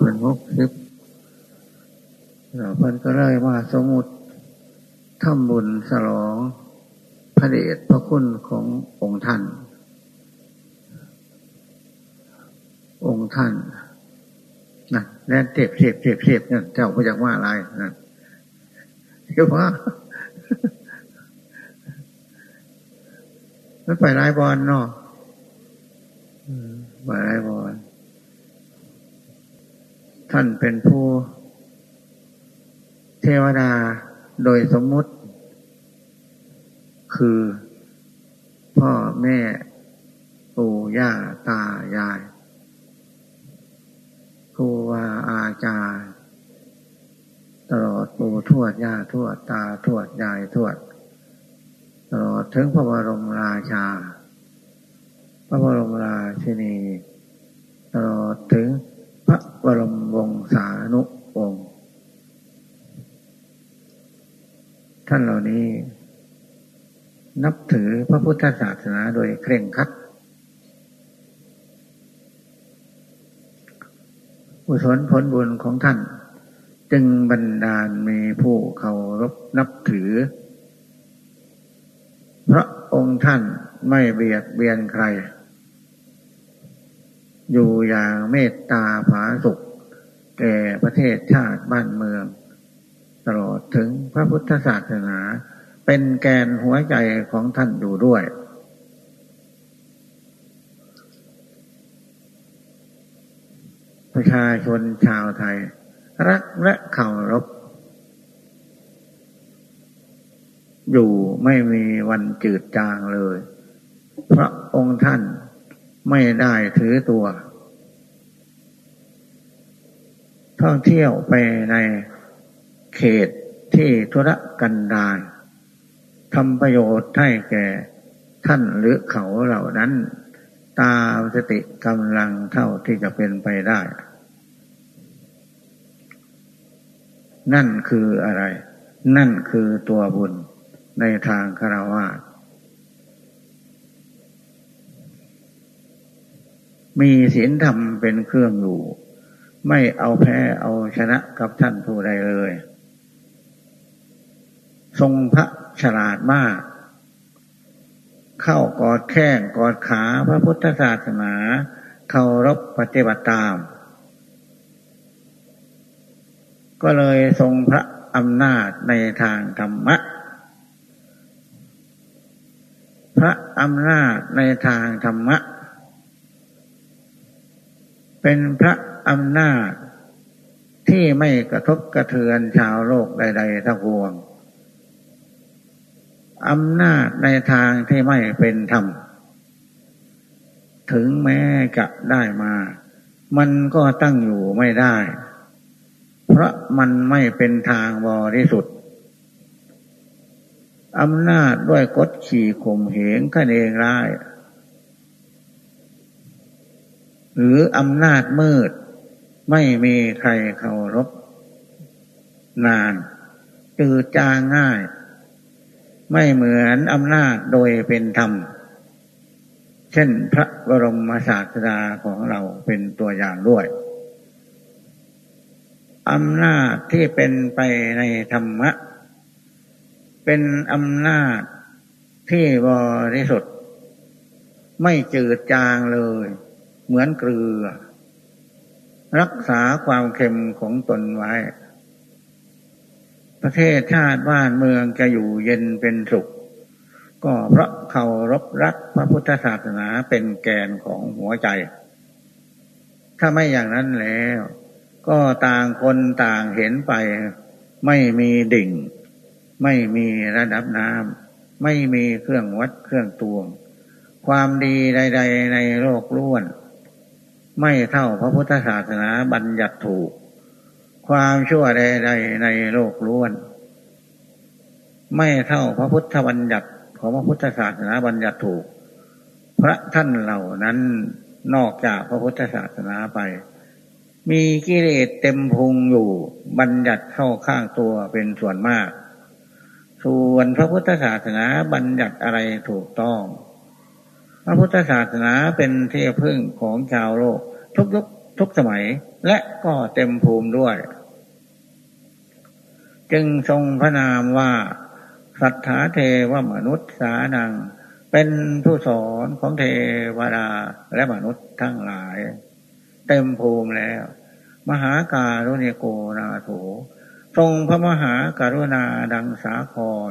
เป็นหกสิบเราพิ่นก็เลยว่าสมุดทำบุญสลองพระเดชพระคุณขององค์ท่าน องค์ท่านนะแล้วเทบเทบเทบเทบเนี่ยเจ้าพระจักว่าอะไรนะเรียกว่ามันไปไล่บอลเนาะไปไล่บอล ท่านเป็นผู้เทวดาโดยสมมุติ คือพ่อแม่ปู่ย่าตายายครูวาอาจารย์ตลอดปู่ทวดย่าทวดตาทวดยายทวด ตลอดถึงพระบรมราชา พระบรมราชินี ตลอดถึง พระบรมวงศานุวงศ์ท่านเหล่านี้ นับถือพระพุทธศาสนาโดยเคร่งครัดอุศลผลบุญของท่าน จึงบันดาลมีผู้เคารพนับถือ พระองค์ท่านไม่เบียดเบียนใคร อยู่อย่างเมตตาผาสุข แก่ประเทศชาติบ้านเมือง ตลอดถึงพระพุทธศาสนา เป็นแกนหัวใจของท่านอยู่ด้วย ประชาชนชาวไทย รักและเคารพอยู่ไม่มีวันจืดจางเลย พระองค์ท่าน ไม่ได้ถือตัว ท่องเที่ยวไปในเขตที่ธุรกันดารทำประโยชน์ให้แก่ท่านหรือเขาเหล่านั้น ตามสติกำลังเท่าที่จะเป็นไปได้ นั่นคืออะไร นั่นคือตัวบุญในทางคารวะ มีศีลธรรมเป็นเครื่องอยู่ ไม่เอาแพ้เอาชนะกับท่านผู้ใดเลย ทรงพระฉลาดมาก เข้ากอดแข้งกอดขาพระพุทธศาสนาเคารพปฏิบัติตาม ก็เลยทรงพระอำนาจในทางธรรมะ พระอำนาจในทางธรรมะ เป็นพระอำนาจที่ไม่กระทบกระเทือนชาวโลกใด ๆ ทั้งปวงอำนาจในทางที่ไม่เป็นธรรม ถึงแม้จะได้มา มันก็ตั้งอยู่ไม่ได้ เพราะมันไม่เป็นทางบริสุทธิ์อำนาจด้วยกดขี่ข่มเหงกันเองร้าย หรืออำนาจมืด ไม่มีใครเคารพนานจืดจางง่าย ไม่เหมือนอำนาจโดยเป็นธรรม เช่นพระบรมศาสดาของเราเป็นตัวอย่างด้วยอำนาจที่เป็นไปในธรรมะ เป็นอำนาจที่บริสุทธิ์ ไม่จืดจางเลย เหมือนเกลือ รักษาความเค็มของตนไว้ ประเทศชาติบ้านเมืองจะอยู่เย็นเป็นสุข ก็เพราะเคารพรักพระพุทธศาสนาเป็นแกนของหัวใจ ถ้าไม่อย่างนั้นแล้ว ก็ต่างคนต่างเห็นไป ไม่มีดิ่ง ไม่มีระดับน้ำไม่มีเครื่องวัดเครื่องตวงความดีใด ๆ ในโลกล้วน ไม่เท่าพระพุทธศาสนาบัญญัติถูก ความชั่วใดๆในโลกล้วน ไม่เท่าพระพุทธบัญญัติของพระพุทธศาสนาบัญญัติถูก พระท่านเหล่านั้นนอกจากพระพุทธศาสนาไป มีกิเลสเต็มพุงอยู่ บัญญัติเข้าข้างตัวเป็นส่วนมาก ส่วนพระพุทธศาสนาบัญญัติอะไรถูกต้อง พระพุทธศาสนาเป็นที่พึ่งของชาวโลก ทุกยุคทุกสมัย และก็เต็มภูมิด้วย จึงทรงพระนามว่าสัทธาเทวมนุษย์สานัง เป็นผู้สอนของเทวดาและมนุษย์ทั้งหลาย เต็มภูมิแล้ว มหาการุณิโกนาโถทรงพระมหาการุณาดังสาคร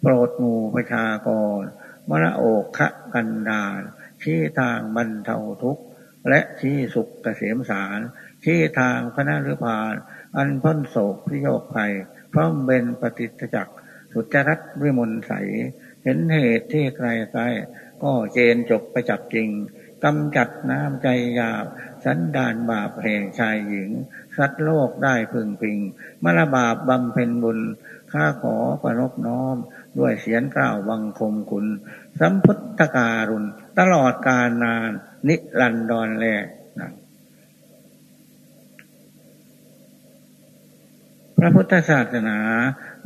โปรดหมู่ประชากร มรโอกขกันดานชี้ทางบรรเทาทุกข์ และชี้สุขเกษมสารชี้ทางพระนรพานอันพ้นโศกพิโยคภัยพร้อมเป็นปฏิจจักสุจรัตวิมลใส เห็นเหตุที่ไกลไกลก็เจนจบประจับจริงกำจัดน้ำใจยาบ สันดานบาปแห่งชายหญิง สัตว์โลกได้พึงพิงมรบาปบำเพ็ญบุญข้าขอประนบน้อม ด้วยเสียงกล่าวบังคมคุณ สัมพุทธการุณ ตลอดกาลนาน นิรันดรแลนะพระพุทธศาสนา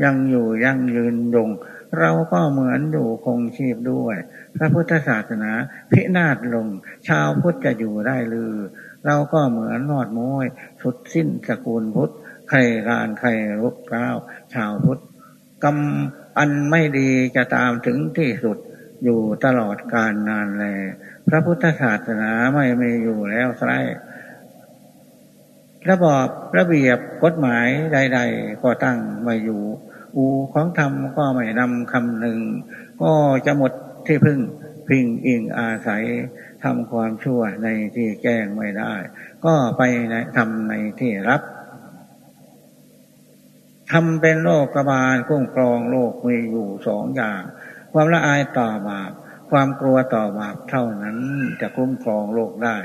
ยังอยู่ยังยืนยง เราก็เหมือนอยู่คงชีพด้วย พระพุทธศาสนาพินาศลง ชาวพุทธจะอยู่ได้หรือ เราก็เหมือนนอดม้อยสุดสิ้นสกุลพุทธใครรานใครรุกร้าวชาวพุทธกรรม อันไม่ดีจะตามถึงที่สุดอยู่ตลอดกาลนานแล พระพุทธศาสนาไม่มีอยู่แล้วไสระบอบระเบียบกฎหมายใด ๆ ก็ตั้งไม่อยู่ อูของธรรมก็ไม่นำคำหนึ่ง ก็จะหมดที่พึ่งพิงอิงอาศัยทำความชั่วในที่แก้งไม่ได้ ก็ไปทำในที่รับ ทำเป็นโลกกบาลคุ้มครองโลกมีอยู่สองอย่าง ความละอายต่อบาปความกลัวต่อบาปเท่านั้นจะคุ้มครองโลกได้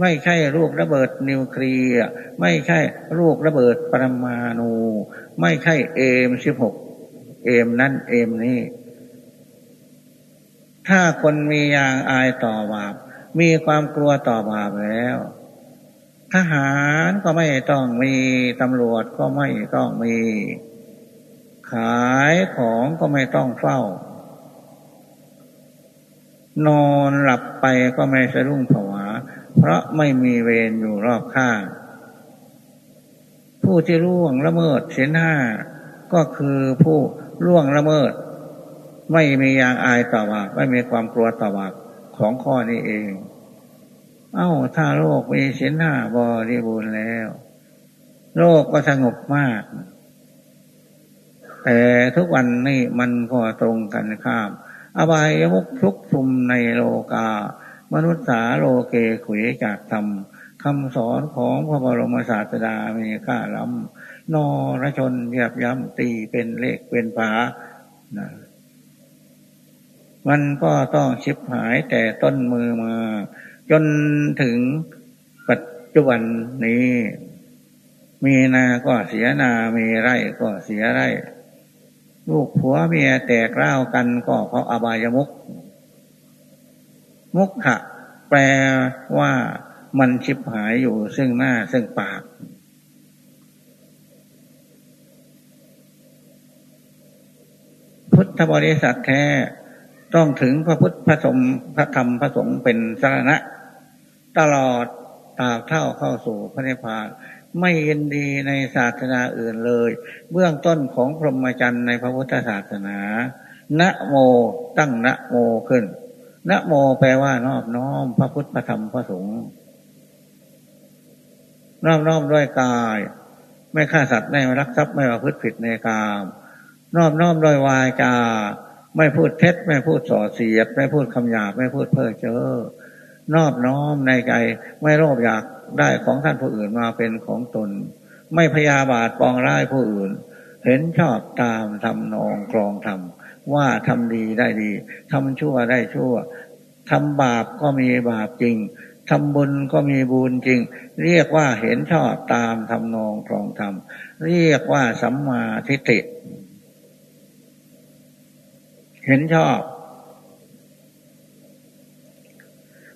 ไม่ใช่ลูกระเบิดนิวเคลียร์ไม่ใช่ลูกระเบิดปรมาณูไม่ใช่เอมสิบหกเอมนั่นเอมนี่ถ้าคนมียางอายต่อบาปมีความกลัวต่อบาปแล้ว ทหารก็ไม่ต้องมี ตำรวจก็ไม่ต้องมี ขายของก็ไม่ต้องเฝ้า นอนหลับไปก็ไม่สะดุ้งผวา เพราะไม่มีเวรอยู่รอบข้าง ผู้ที่ล่วงละเมิดเสียหน้า ก็คือผู้ล่วงละเมิด ไม่มียางอายต่อบาปไม่มีความกลัวต่อบาปของข้อนี้เอง เอา้าถ้าโลกมีเสียหน้าบริบูรณ์แล้ว โลกก็สงบมาก แต่ทุกวันนี้มันก็ตรงกันข้าม อบายมุกทุกทุมในโลกา มนุษย์สาโลเกขุยจากธรรมคำสอนของพระบรมศาสดามีค่าล้ำนอรชนเยียบย้ำตีเป็นเลขเป็นฝานะมันก็ต้องชิบหายแต่ต้นมือมา จนถึงปัจจุบันนี้ มีนาก็เสียนา มีไร่ก็เสียไร่ ลูกผัวเมียแตกเล่ากันก็เพราะอบายมุก มุกขะแปลว่ามันชิบหายอยู่ซึ่งหน้าซึ่งปาก พุทธบริษัทแท้ต้องถึงพระพุทธพระสงฆ์พระธรรมพระสงฆ์เป็นสารณะ ตลอดตาเท่าเข้าสู่พระนิพพานไม่ยินดีในศาสนาอื่นเลย เบื้องต้นของพรหมจรรย์ในพระพุทธศาสนานะโมตั้งนะโมขึ้นนะโมแปลว่านอบน้อมพระพุทธพระธรรมพระสงฆ์น้อมน้อมด้วยกาย ไม่ฆ่าสัตว์ไม่รักทรัพย์ไม่ประพฤติผิดในกามน้อมน้อมด้วยวาจา ไม่พูดเท็จ ไม่พูดส่อเสียด ไม่พูดคำหยาบไม่พูดเพ้อเจ้อ นอบน้อมในใจไม่โลภอยากได้ของท่านผู้อื่นมาเป็นของตน ไม่พยาบาทปองร้ายผู้อื่น เห็นชอบตามทำนองกรองทำว่าทำดีได้ดีทำชั่วได้ชั่วทำบาปก็มีบาปจริงทำบุญก็มีบุญจริง เรียกว่าเห็นชอบตามทำนองครองธรรม เรียกว่าสัมมาทิฏฐิ เห็นชอบ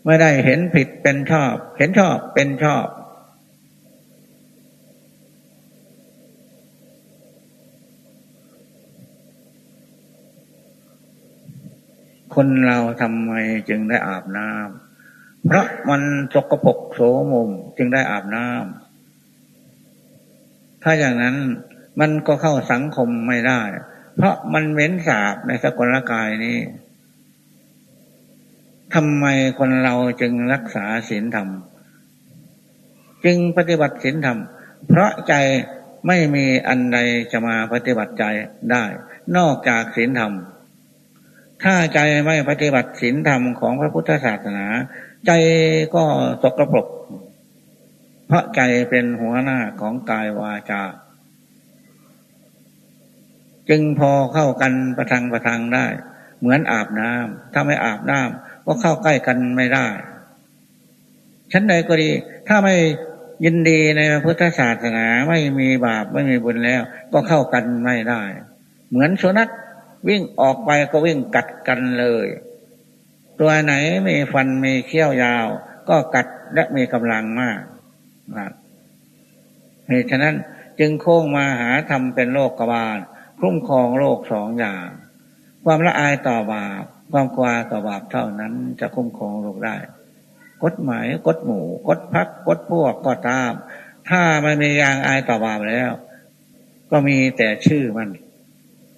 ไม่ได้เห็นผิดเป็นชอบ เห็นชอบเป็นชอบ คนเราทำไมจึงได้อาบน้ำเพราะมันสกปรกโสมมจึงได้อาบน้ำถ้าอย่างนั้นมันก็เข้าสังคมไม่ได้ เพราะมันเหม็นสาบในสกลกายนี้ ทำไมคนเราจึงรักษาศีลธรรม จึงปฏิบัติศีลธรรม เพราะใจไม่มีอันใดจะมาปฏิบัติใจได้ นอกจากศีลธรรม ถ้าใจไม่ปฏิบัติศีลธรรมของพระพุทธศาสนา ใจก็สกรปรกเพราะใจเป็นหัวหน้าของกายวาจา จึงพอเข้ากันประทังประทังได้ เหมือนอาบน้ำถ้าไม่อาบน้ำ ก็เข้าใกล้กันไม่ได้ ชั้นใดก็ดี ถ้าไม่ยินดีในพุทธศาสนาไม่มีบาปไม่มีบุญแล้ว ก็เข้ากันไม่ได้ เหมือนสุนัขวิ่งออกไปก็วิ่งกัดกันเลย ตัวไหนมีฟันมีเขี้ยวยาว ก็กัดและมีกำลังมากนะเหตุฉะนั้นจึงโค้งมาหาทำเป็นโลกกบาล คุ้มครองโลกสองอย่าง ความละอายต่อบาป ความกลัวต่อบาปเท่านั้นจะคุ้มครองโลกได้ กฎหมายกฎหมู่กฎพักกฎพวกก็ตาม ถ้ามันมียางอายต่อบาปแล้ว ก็มีแต่ชื่อมัน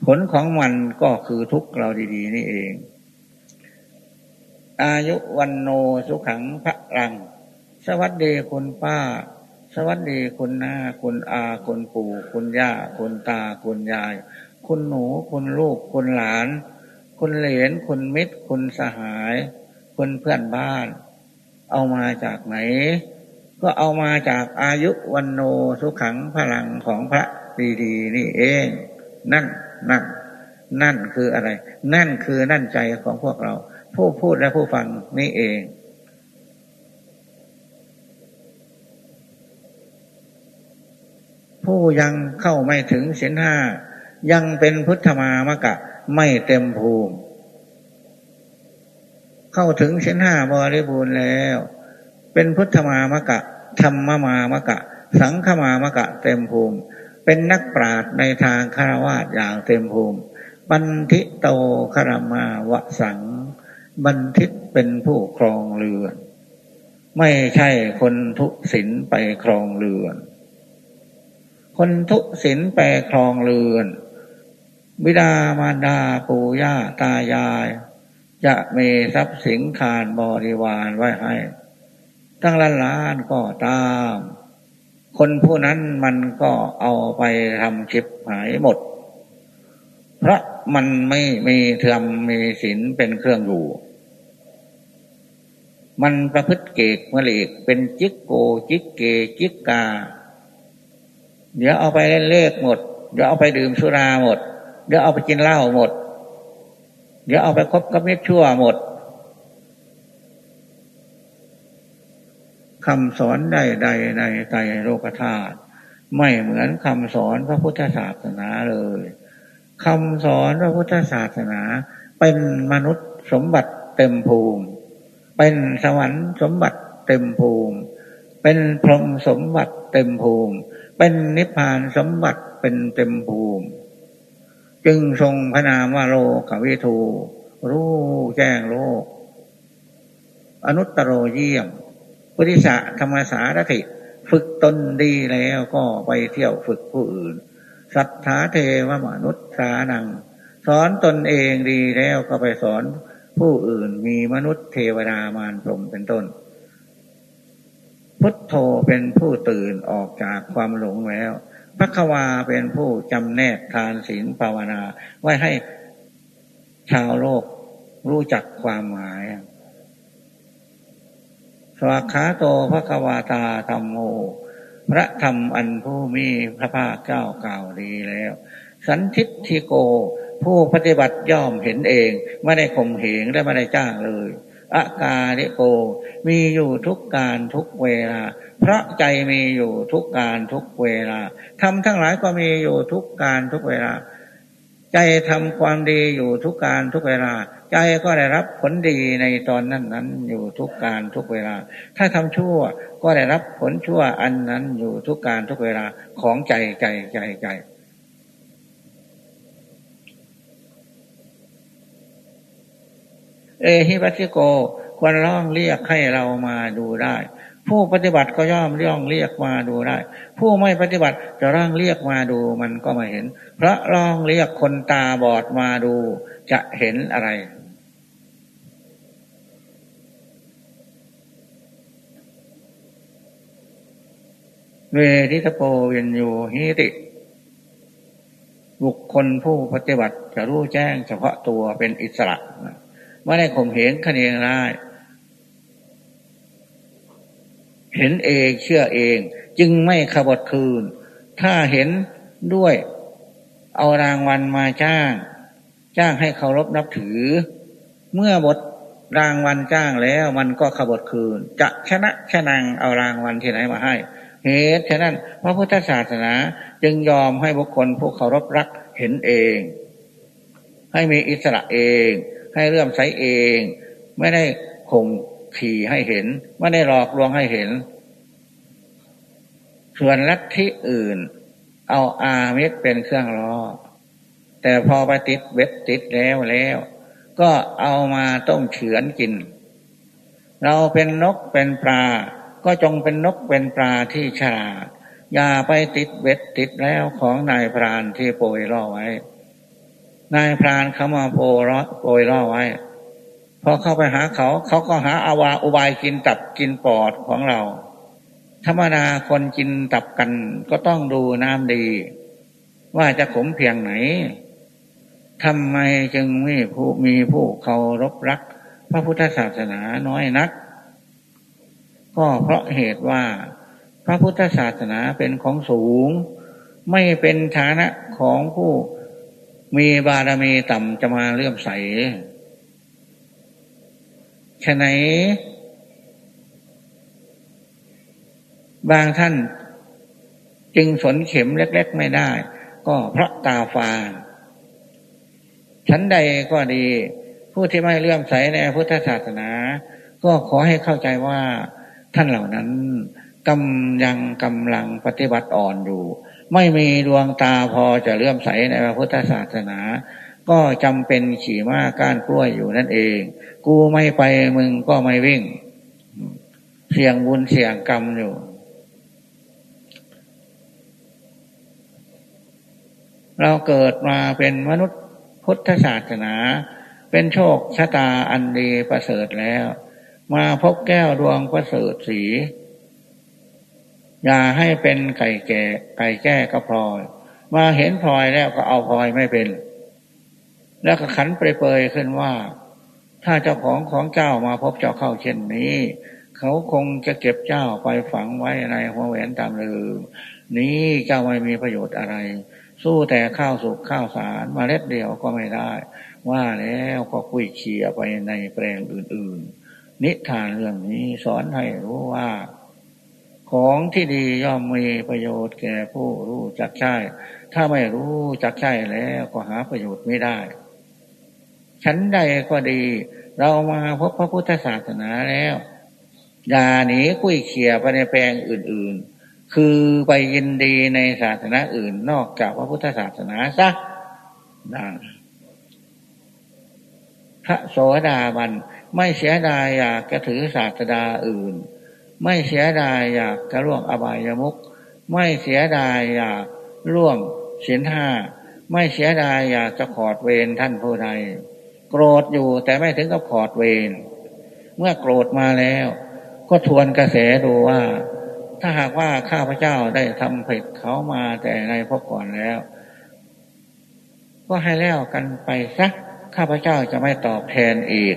ผลของมันก็คือทุกเราดี ๆ นี่เอง อายุวันโนสุขังพระรัง สวัสดีคุณป้า สวัสดีคุณหน้า คุณอา คุณปู่ คุณย่า คุณตา คุณยาย คุณหนู คุณลูก คุณหลาน คุณเหลนคุณมิตรคุณสหายคุณเพื่อนบ้าน เอามาจากไหน ก็เอามาจากอายุวันโนสุขังพลังของพระดีๆนี่เอง นั่นนั่นนั่นคืออะไร นั่นคือนั่นใจของพวกเรา ผู้พูดและผู้ฟังนี่เอง ผู้ยังเข้าไม่ถึงศีลห้ายังเป็นพุทธมามะกะ ไม่เต็มภูมิ เข้าถึงเส้นห้าบริบูรณ์แล้ว เป็นพุทธมามะกะธรรมมามะกะ สังฆมามะกะเต็มภูมิ เป็นนักปราชญ์ในทางคารวะอย่างเต็มภูมิ บันทิโตคารมาวะสัง บันทิตเป็นผู้ครองเรือน ไม่ใช่คนทุศินไปครองเรือน คนทุศินไปครองเรือน บิดามารดาปู่ย่าตายาย จะมีทรัพย์สินคารบริวารไว้ให้ ตั้งล้านล้านก็ตาม คนผู้นั้นมันก็เอาไปทำชิบหายหมด เพราะมันไม่มีเทอมมีศีลเป็นเครื่องอยู่ มันประพฤติเกกมะเลกเป็นจิกโกจิกเกจิกกา เดี๋ยวเอาไปเล่นเลขหมด เดี๋ยวเอาไปดื่มสุราหมด เดี๋ยวเอาไปกินเหล้าหมด เดี๋ยวเอาไปคบกับมิตรชั่วหมดคำสอนใดใดในไตรโลกธาตุไม่เหมือนคำสอนพระพุทธศาสนาเลยคำสอนพระพุทธศาสนา เป็นมนุษย์สมบัติเต็มภูมิ เป็นสวรรค์สมบัติเต็มภูมิ เป็นพรหมสมบัติเต็มภูมิ เป็นนิพพานสมบัติเป็นเต็มภูมิ จึงทรงพระนามว่าโลกวิทูรู้แจ้งโลก อนุตตรโรเยี่ยม พุทธิสะธรรมสารถิฝึกตนดีแล้วก็ไปเที่ยวฝึกผู้อื่น สัทธาเทวมนุษย์สานัง สอนตนเองดีแล้วก็ไปสอนผู้อื่นมีมนุษย์เทวดามารพรมเป็นต้น พุทโธเป็นผู้ตื่นออกจากความหลงแล้ว พระควาเป็นผู้จำแนกทานศีลภาวนา ไว้ให้ชาวโลกรู้จักความหมาย สวากขาโตพระควาตาธรรมโม พระธรรมอันผู้มีพระภาคเจ้ากล่าวดีแล้ว สันทิทิโก ผู้ปฏิบัติย่อมเห็นเอง ไม่ได้ข่มเหงและไม่ได้จ้างเลย อากาลิโก มีอยู่ทุกการทุกเวลา พระใจมีอยู่ทุกการทุกเวลาทำทั้งหลายก็มีอยู่ทุกการทุกเวลา ใจทำความดีอยู่ทุกการทุกเวลา ใจก็ได้รับผลดีในตอนนั้นนั้นอยู่ทุกการทุกเวลา ถ้าทำชั่วก็ได้รับผลชั่วอันนั้นอยู่ทุกการทุกเวลาของใจใจใจใจ เอหิปัสสิโกควรร้องเรียกให้เรามาดูได้ ผู้ปฏิบัติก็ย่อมร้องเรียกมาดูได้ ผู้ไม่ปฏิบัติจะร้องเรียกมาดูมันก็ไม่เห็น เพราะร้องเรียกคนตาบอดมาดู จะเห็นอะไรเวทิตโปเวียนโยหิติ บุคคลผู้ปฏิบัติจะรู้แจ้งเฉพาะตัวเป็นอิสระ ไม่ได้ข่มเหงคะเนงร้เห็นเองเชื่อเอง จึงไม่ขบคืน ถ้าเห็นด้วย เอารางวัลมาจ้าง จ้างให้เคารพนับถือ เมื่อบทรางวัลจ้างแล้วมันก็ขบคืน จะชนะชนังเอารางวัลที่ไหนมาให้ เหตุฉะนั้นพระพุทธศาสนาจึงยอมให้บุคคลผู้เคารพรักเห็นเอง ให้มีอิสระเอง ให้เลื่อมใสเอง ไม่ได้ข่มขี่ให้เห็น ไม่ได้หลอกลวงให้เห็น ส่วนลัทธิอื่น เอาอาเมตเป็นเครื่องล้อแต่พอไปติดเว็บติดแล้วแล้ว ก็เอามาต้มเฉือนกิน เราเป็นนกเป็นปลา ก็จงเป็นนกเป็นปลาที่ฉลาดอย่าไปติดเบ็ดติดแล้วของนายพรานที่โปรยล่อไว้ นายพรานเขามาโปรยโปรยล่อไว้ พอเข้าไปหาเขา เขาก็หาอาวาอุบายกินตับกินปอดของเรา ธรรมดาคนกินตับกันก็ต้องดูน้ำดี ว่าจะขมเพียงไหนทำไมจึงมีผู้มีผู้เคารพรัก พระพุทธศาสนาน้อยนัก ก็เพราะเหตุว่า พระพุทธศาสนาเป็นของสูง ไม่เป็นฐานะของผู้ มีบารมีต่ำจะมาเลื่อมใสฉะไหน บางท่านจึงสนเข็มเล็ก ๆ ไม่ได้ ก็เพราะตาฟางชั้นใดก็ดี ผู้ที่ไม่เลื่อมใสในพุทธศาสนา ก็ขอให้เข้าใจว่าท่านเหล่านั้นกำยังกำลังปฏิบัติอ่อนอยู่ ไม่มีดวงตาพอจะเลื่อมใสในพระพุทธศาสนา ก็จำเป็นขี่ม้าก้านกล้วยอยู่นั่นเอง กูไม่ไปมึงก็ไม่วิ่ง เสี่ยงบุญเสี่ยงกรรมอยู่ เราเกิดมาเป็นมนุษย์พุทธศาสนา เป็นโชคชะตาอันดีประเสริฐแล้ว มาพบแก้วดวงประเสริฐสี อย่าให้เป็นไก่แก่ ไก่แก้ก็พลอย มาเห็นพลอยแล้วก็เอาพลอยไม่เป็น แล้วก็ขันเปรยๆขึ้นว่า ถ้าเจ้าของของเจ้ามาพบเจ้าเข้าเช่นนี้ เขาคงจะเก็บเจ้าไปฝังไว้ในหัวแหวนตามลืม นี้เจ้าไม่มีประโยชน์อะไร สู้แต่ข้าวสุกข้าวสารมาเล็ดเดียวก็ไม่ได้ ว่าแล้วก็คุยเคียไปในแปลงอื่น ๆ นิทานเรื่องนี้สอนให้รู้ว่า ของที่ดีย่อมมีประโยชน์แก่ผู้รู้จักใช่ถ้าไม่รู้จักใช่แล้วก็หาประโยชน์ไม่ได้ ฉันใดก็ดี เรามาพบพระพุทธศาสนาแล้วอย่าหนีคุยเขี่ยไปในแปลงอื่น ๆ คือไปยินดีในศาสนาอื่น นอกจากพระพุทธศาสนาซะดังพระโสดาบันไม่เสียดายอยากจะถือศาสดาอื่น ไม่เสียดายอยากจะล่วงอบายมุกไม่เสียดายอยากล่วงศีลห้าไม่เสียดายอยากจะขอดเวรท่านผู้ใดโกรธอยู่แต่ไม่ถึงกับขอดเวรเมื่อโกรธมาแล้ว ก็ทวนกระแสดูว่า ถ้าหากว่าข้าพเจ้าได้ทำผิดเขามาแต่ในพบก่อนแล้ว ก็ให้แล้วกันไปสักข้าพเจ้าจะไม่ตอบแทนอีก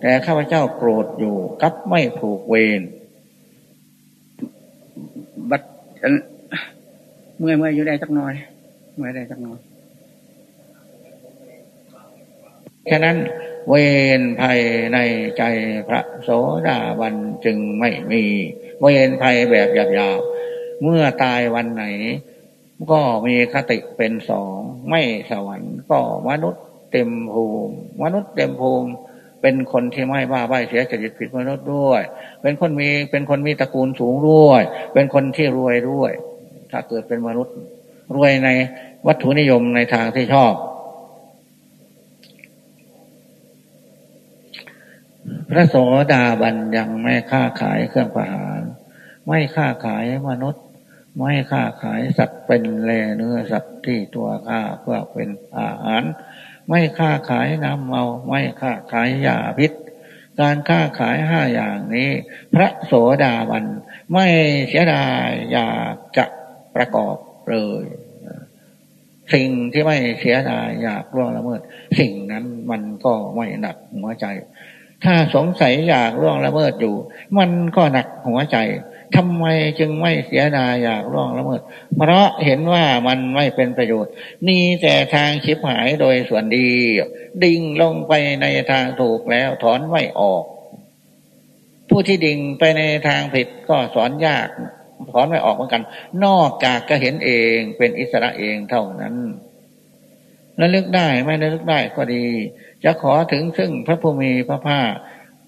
แต่ข้าพเจ้าโกรธอยู่กับไม่ผูกเวรบัด เมื่อเมื่ออยู่ได้สักน้อย เมื่อได้สักน้อยฉะนั้นเวรภัยในใจพระโสดาบันจึงไม่มี เวรภัยแบบหยาบๆเมื่อตายวันไหน ก็มีคติเป็นสอง ไม่สวรรค์ก็มนุษย์เต็มภูมิ มนุษย์เต็มภูมิ เป็นคนที่ไม่บ้าใบเสียจริตผิดมนุษย์ด้วย เป็นคนมีเป็นคนมีตระกูลสูงด้วย เป็นคนที่รวยด้วย ถ้าเกิดเป็นมนุษย์ รวยในวัตถุนิยมในทางที่ชอบ พระโสดาบันยังไม่ค้าขายเครื่องประหาร ไม่ค้าขายมนุษย์ ไม่ค้าขายสัตว์เป็นแลเนื้อสัตว์ที่ตัวข้าเพื่อเป็นอาหาร ไม่ค้าขายน้ำเมา ไม่ค้าขายยาพิษ การค้าขายห้าอย่างนี้ พระโสดาบัน ไม่เสียดายอยากจะประกอบเลย สิ่งที่ไม่เสียดายอยากร่วงละเมิด สิ่งนั้นมันก็ไม่หนักหัวใจ ถ้าสงสัยอยากร่วงละเมิดอยู่ มันก็หนักหัวใจ ทำไมจึงไม่เสียดายอยากร่วงละเมิด เพราะเห็นว่ามันไม่เป็นประโยชน์ นี่แต่ทางชิบหายโดยส่วนดี ดิ่งลงไปในทางถูกแล้วถอนไม่ออก ผู้ที่ดิ่งไปในทางผิดก็สอนยาก ถอนไม่ออกเหมือนกัน นอกจากจะเห็นเองเป็นอิสระเองเท่านั้นระลึกได้ไม่ระลึกได้ก็ดี จะขอถึงซึ่งพระภูมิพระภาค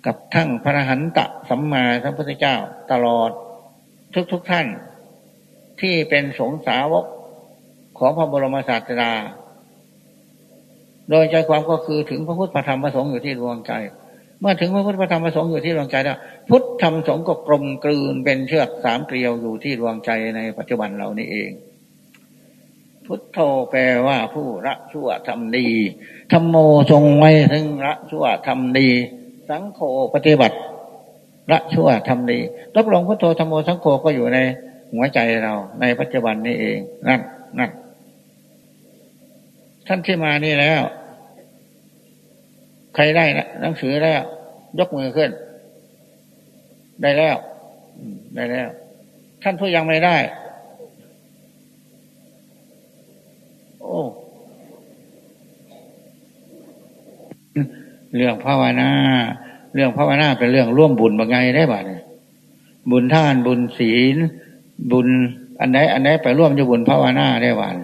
กับทั้งพระหันตะสัมมาสัมพุทธเจ้าตลอด ทุกๆทท่าน ที่เป็นสงสาวกของพระบรมศาสดา โดยใจความก็คือถึงพระพุทธพระธรรมพระสงฆ์อยู่ที่ดวงใจ เมื่อถึงพระพุทธพระธรรมพระสงฆ์อยู่ที่ดวงใจแล้วพุทธธรรมสงฆ์ก็กลมกลืนเป็นเชือกสามเกลียวอยู่ที่ดวงใจในปัจจุบันเรานี่เอง พุทโธแปลว่าผู้ละชั่วทำดีธรรมโมทรงไว้ถึงละชั่วทำดี สังโฆปฏิบัติ ละชั่วทำดีรับรองพุทโธธรรมโมสังโฆก็อยู่ในหัวใจเราในปัจจุบันนี้เองนั่นนั่นท่านที่มานี่แล้ว ใครได้นะหนังสือแล้ว ยกมือขึ้น ได้แล้วได้แล้ว ท่านผู้ยังไม่ได้ โอ้เรื่องภาวนา เรื่องภาวนาเป็นเรื่องร่วมบุญบางไงได้บ้างบุญท่านบุญศีล บุญอันไหนอันไหนไปร่วมจะบุญภาวนาได้บ้าง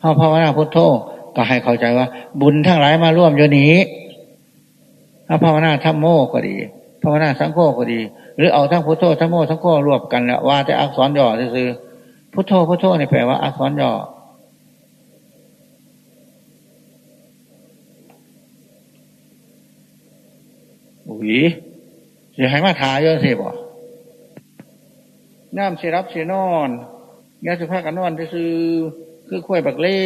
พอภาวนาพุทโธก็ให้เข้าใจว่า บุญทั้งหลายมาร่วมอยู่นี้ถ้าภาวนาธรรมโมก็ดีภาวนาสังโฆก็ดี หรือเอาทั้งพุทโธธรรมโมสังโฆรวบกันแล้วว่าแต่อักษรย่อซื้อพุทโธพุทโธนี่แปลว่าอักษรย่อ อุ้ยจะให้มาทาเยอะสิบ่น้ำสิรับสินอนยาสุภากันนอนซื้อคือคุ้ยบักเล่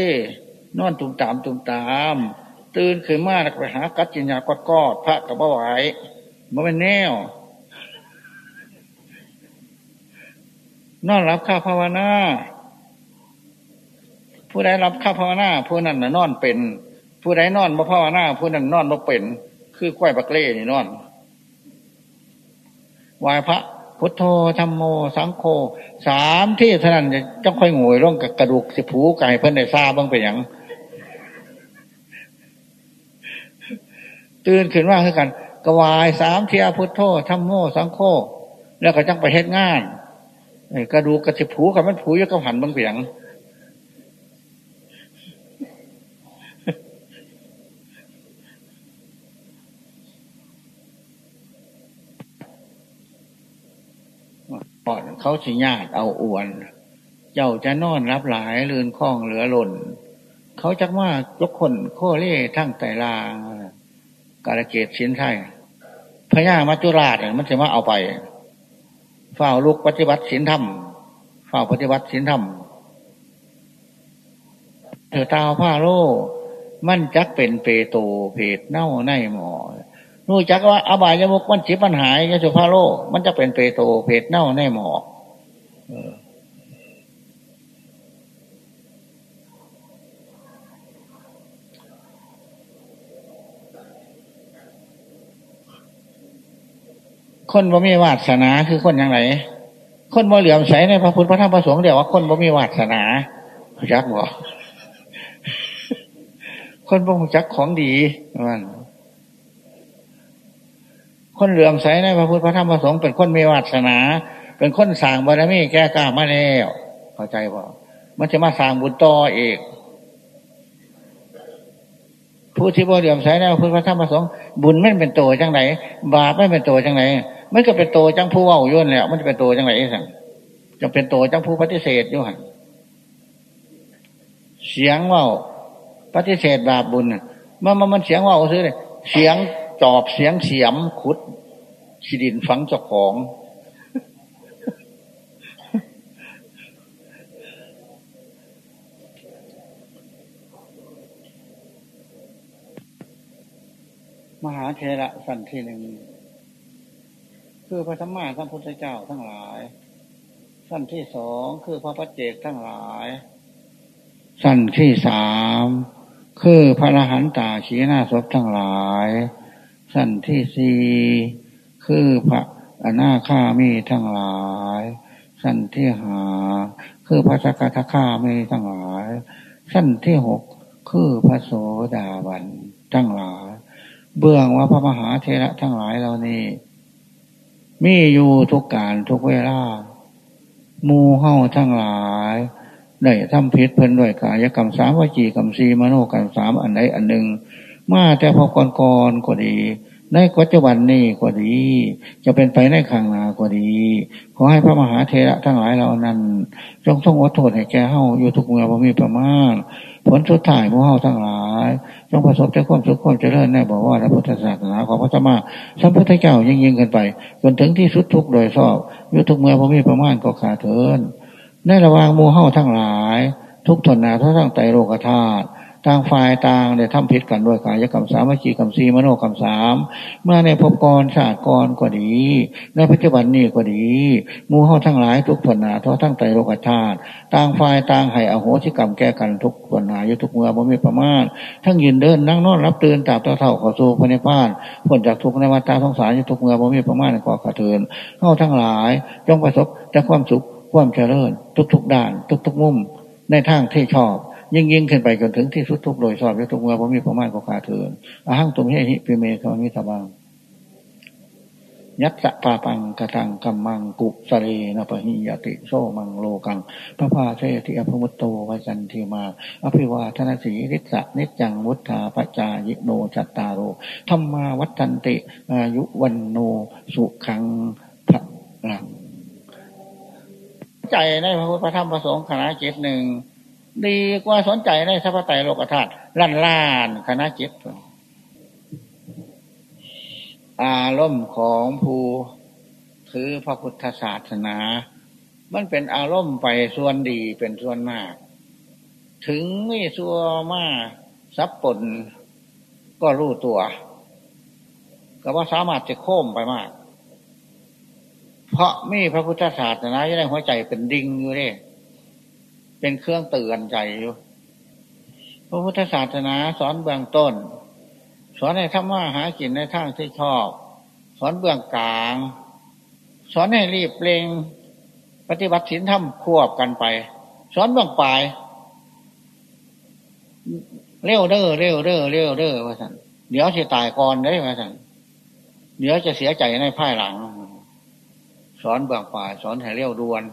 นอนตุ่มตามตุ่มตาม ตื่นขึ้นมาไปหากัดจินยากอดกอดพระกับบ่ไหวมันเป็นแนวนอนรับข้าภาวนาผู้ใดรับข้าภาวนาผู้นั้นน่ะนอนเป็น ผู้ใดนอนบ่ภาวนาผู้นั้นนอนบ่เป็น คือควายบักเล่นี่นอนวายพระพุทโธธรรมโม สังโฆสามที่เท่านั้นจะต้องค่อยงวยร่องกับกระดูกสิผูไก่เพิ่นในซาบ้างไปอย่างตื่นขึ้นว่าคือกันกวายสามเทียพุทโธธรรมโม สังโฆแล้วก็จังไปเฮ็ดงานกระดูกกระสิผูกับมันผูยก็หันบางเปียง เขาสิญาติเอาอวน เจ้าจะนอนรับหลายลืนคล้องเหลือหล่น เขาจักว่ายกคนโคเล่ทั้งแต่ลางกาลเกตสินไทยพญามัจจุราชมันจะมาเอาไปเฝ้าลูกปฏิบัติศีลธรรมเฝ้าปฏิบัติศีลธรรมเธอตาผ้าโลมันจักเป็นเปโตเพดเน่าในหมอ รู้จักว่าอบายมุกมันจีปัญหายยสุภาโลมันจะเป็นเปโตเพดเน่าในหมอกคนบ่มีวาสนาคือคนอย่างไรคนบ่เหลี่ยมใสในพระพุทธพระธรรมพระสงฆ์เดียวว่าคนบ่มีวาสนาจักบอกคนบ่จักของดีมัน คนเหลื่อมใสในพระพุทธพระธรรมพระสงฆ์เป็นคนมีวาสนา เป็นคนสร้างบารมีแก้กล้ามาแล้วเข้าใจบ่มันจะมาสร้างบุญต่อเอกผู้ที่บ่เหลี่ยมใสในพระพุทธพระธรรมพระสงฆ์บุญไม่เป็นโตจังไหนบาปไม่เป็นโตจังไหนมันก็เป็นโตจังผู้ว่าย่นแล้ว มันจะเป็นโตจังไหนสั่งจะเป็นโตจังผู้ปฏิเสธอยู่หันเสียงว่าปฏิเสธบาปบุญมันมันมันเสียงว่าซื้อเลยเสียง จอบเสียงเสียมขุดขีดินฝังเจ้าของ มหาเทระสันทีหนึ่งคือพระธรรมาสัมพุทธเจ้าทั้งหลาย สั้นที่สองคือพระพัจเจกทั้งหลาย สั้นที่สามคือพระอรหันตาชีนาศพทั้งหลาย สั้นที่สี่คือพระอนาคามีทั้งหลาย สั้นที่หา คือพระสกทาคามีทั้งหลาย สั้นที่หกคือพระโสดาบันทั้งหลาย เบื้องว่าพระมหาเทระทั้งหลายเหล่านี้ มีอยู่ทุกการทุกเวลามูเฮ้าทั้งหลายได้ทำพิษเพิ่นด้วยกายกรรมสามวจีกรรมสีมโนกรรมสามอันใดอันหนึ่ง มาแต่พอก่อนก่อนก็ดี ในปัจจุบันนี้ก็ดี จะเป็นไปในข้างหน้าก็ดี ขอให้พระมหาเทระทั้งหลายเหล่านั้น จงต้องอดทนให้แก่เฮาอยู่ทุกเมื่อพอมีประมาณผลสุดท้ายพวกเฮาทั้งหลาย จงประสบแต่ความสุขความเจริญในบอกว่าพระพุทธศาสนาของพระธรรมสัมพุทธเจ้ายิ่งยิ่งกันไป จนถึงที่สุดทุกโดยชอบอยู่ทุกเมื่อพอมีประมาณก็ขาดเถินในระหว่างมูเฮาทั้งหลาย ทุกทนนาทั้งไตโลกธาตุ ต่างฝ่ายต่างได้ทำผิดกันด้วยกายกรรมสามวิจีกรรมสีมโนกรรมสามเมื่อในภพกรศาตร์กรก็ดีในปัจจุบันนี้ก็ดีมูเฮาทั้งหลายทุกทนนาทั้งไตโลกธาตุต่างฝ่ายต่างให้อโหสิกรรมแก้กันทุกทนนาอยู่ทุกเมื่อบ่มีประมาณทั้งยืนเดินนั่งนอนรับตื่นตาบตาเท่าขอสู้พระนิพานผลจากทุกในวัฏสงสารอยู่ทุกเมื่อบ่มีประมาณก็ขาดเทินเฮาทั้งหลายจงประสบแต่ความสุขความเจริญทุกๆด้าน ทุกๆมุมในทางที่ชอบ ยิ่งยิ่งขึ้นไปจนถึงที่สุดทุกโดยชอบยทุกเมื่อผมมีประมาณก็ขาเถินอาหังตุมเฮหิปิเมฆามิตาบังยัตสะปาปังกระทังกัมมังกุสเรนะปะหิยติโซมังโลกังพระพาเทติอภมุตโตวจันทีมาอภิวาทนาสีริสะนิจังมุตธาปจายโนจัตตาโรธรรมาวัตันติ อายุวันโนสุขังพระลัง ใจในพระพุทธธรรมประสงค์คณะจิตหนึ่ง ดีกว่าสนใจในสัพพไตโลกธาตุลั่นล้านคณะจิตอารมณ์ของผู้ถือพระพุทธศาสนา มันเป็นอารมณ์ไปส่วนดีเป็นส่วนมาก ถึงไม่ซัวมาสับปนก็รู้ตัวก็ว่าสามารถจะโค้มไปมาก เพราะมีพระพุทธศาสนาอยู่ในหัวใจเป็นดิ่งอยู่นี่ เป็นเครื่องเตือนใจอยู่ พระพุทธศาสนาสอนเบื้องต้น สอนให้ทำว่าหากินในทางที่ชอบ สอนเบื้องกลาง สอนให้รีบเร่งปฏิบัติศีลธรรมควบกันไป สอนเบื้องปลาย เร็วเด้อเร็วเด้อเร็วเด้อว่าสันเดี๋ยวจะตายก่อนได้ว่าสันเดี๋ยวจะเสียใจในภายหลัง สอนเบื้องฝ่าย สอนให้เลี้ยวดวน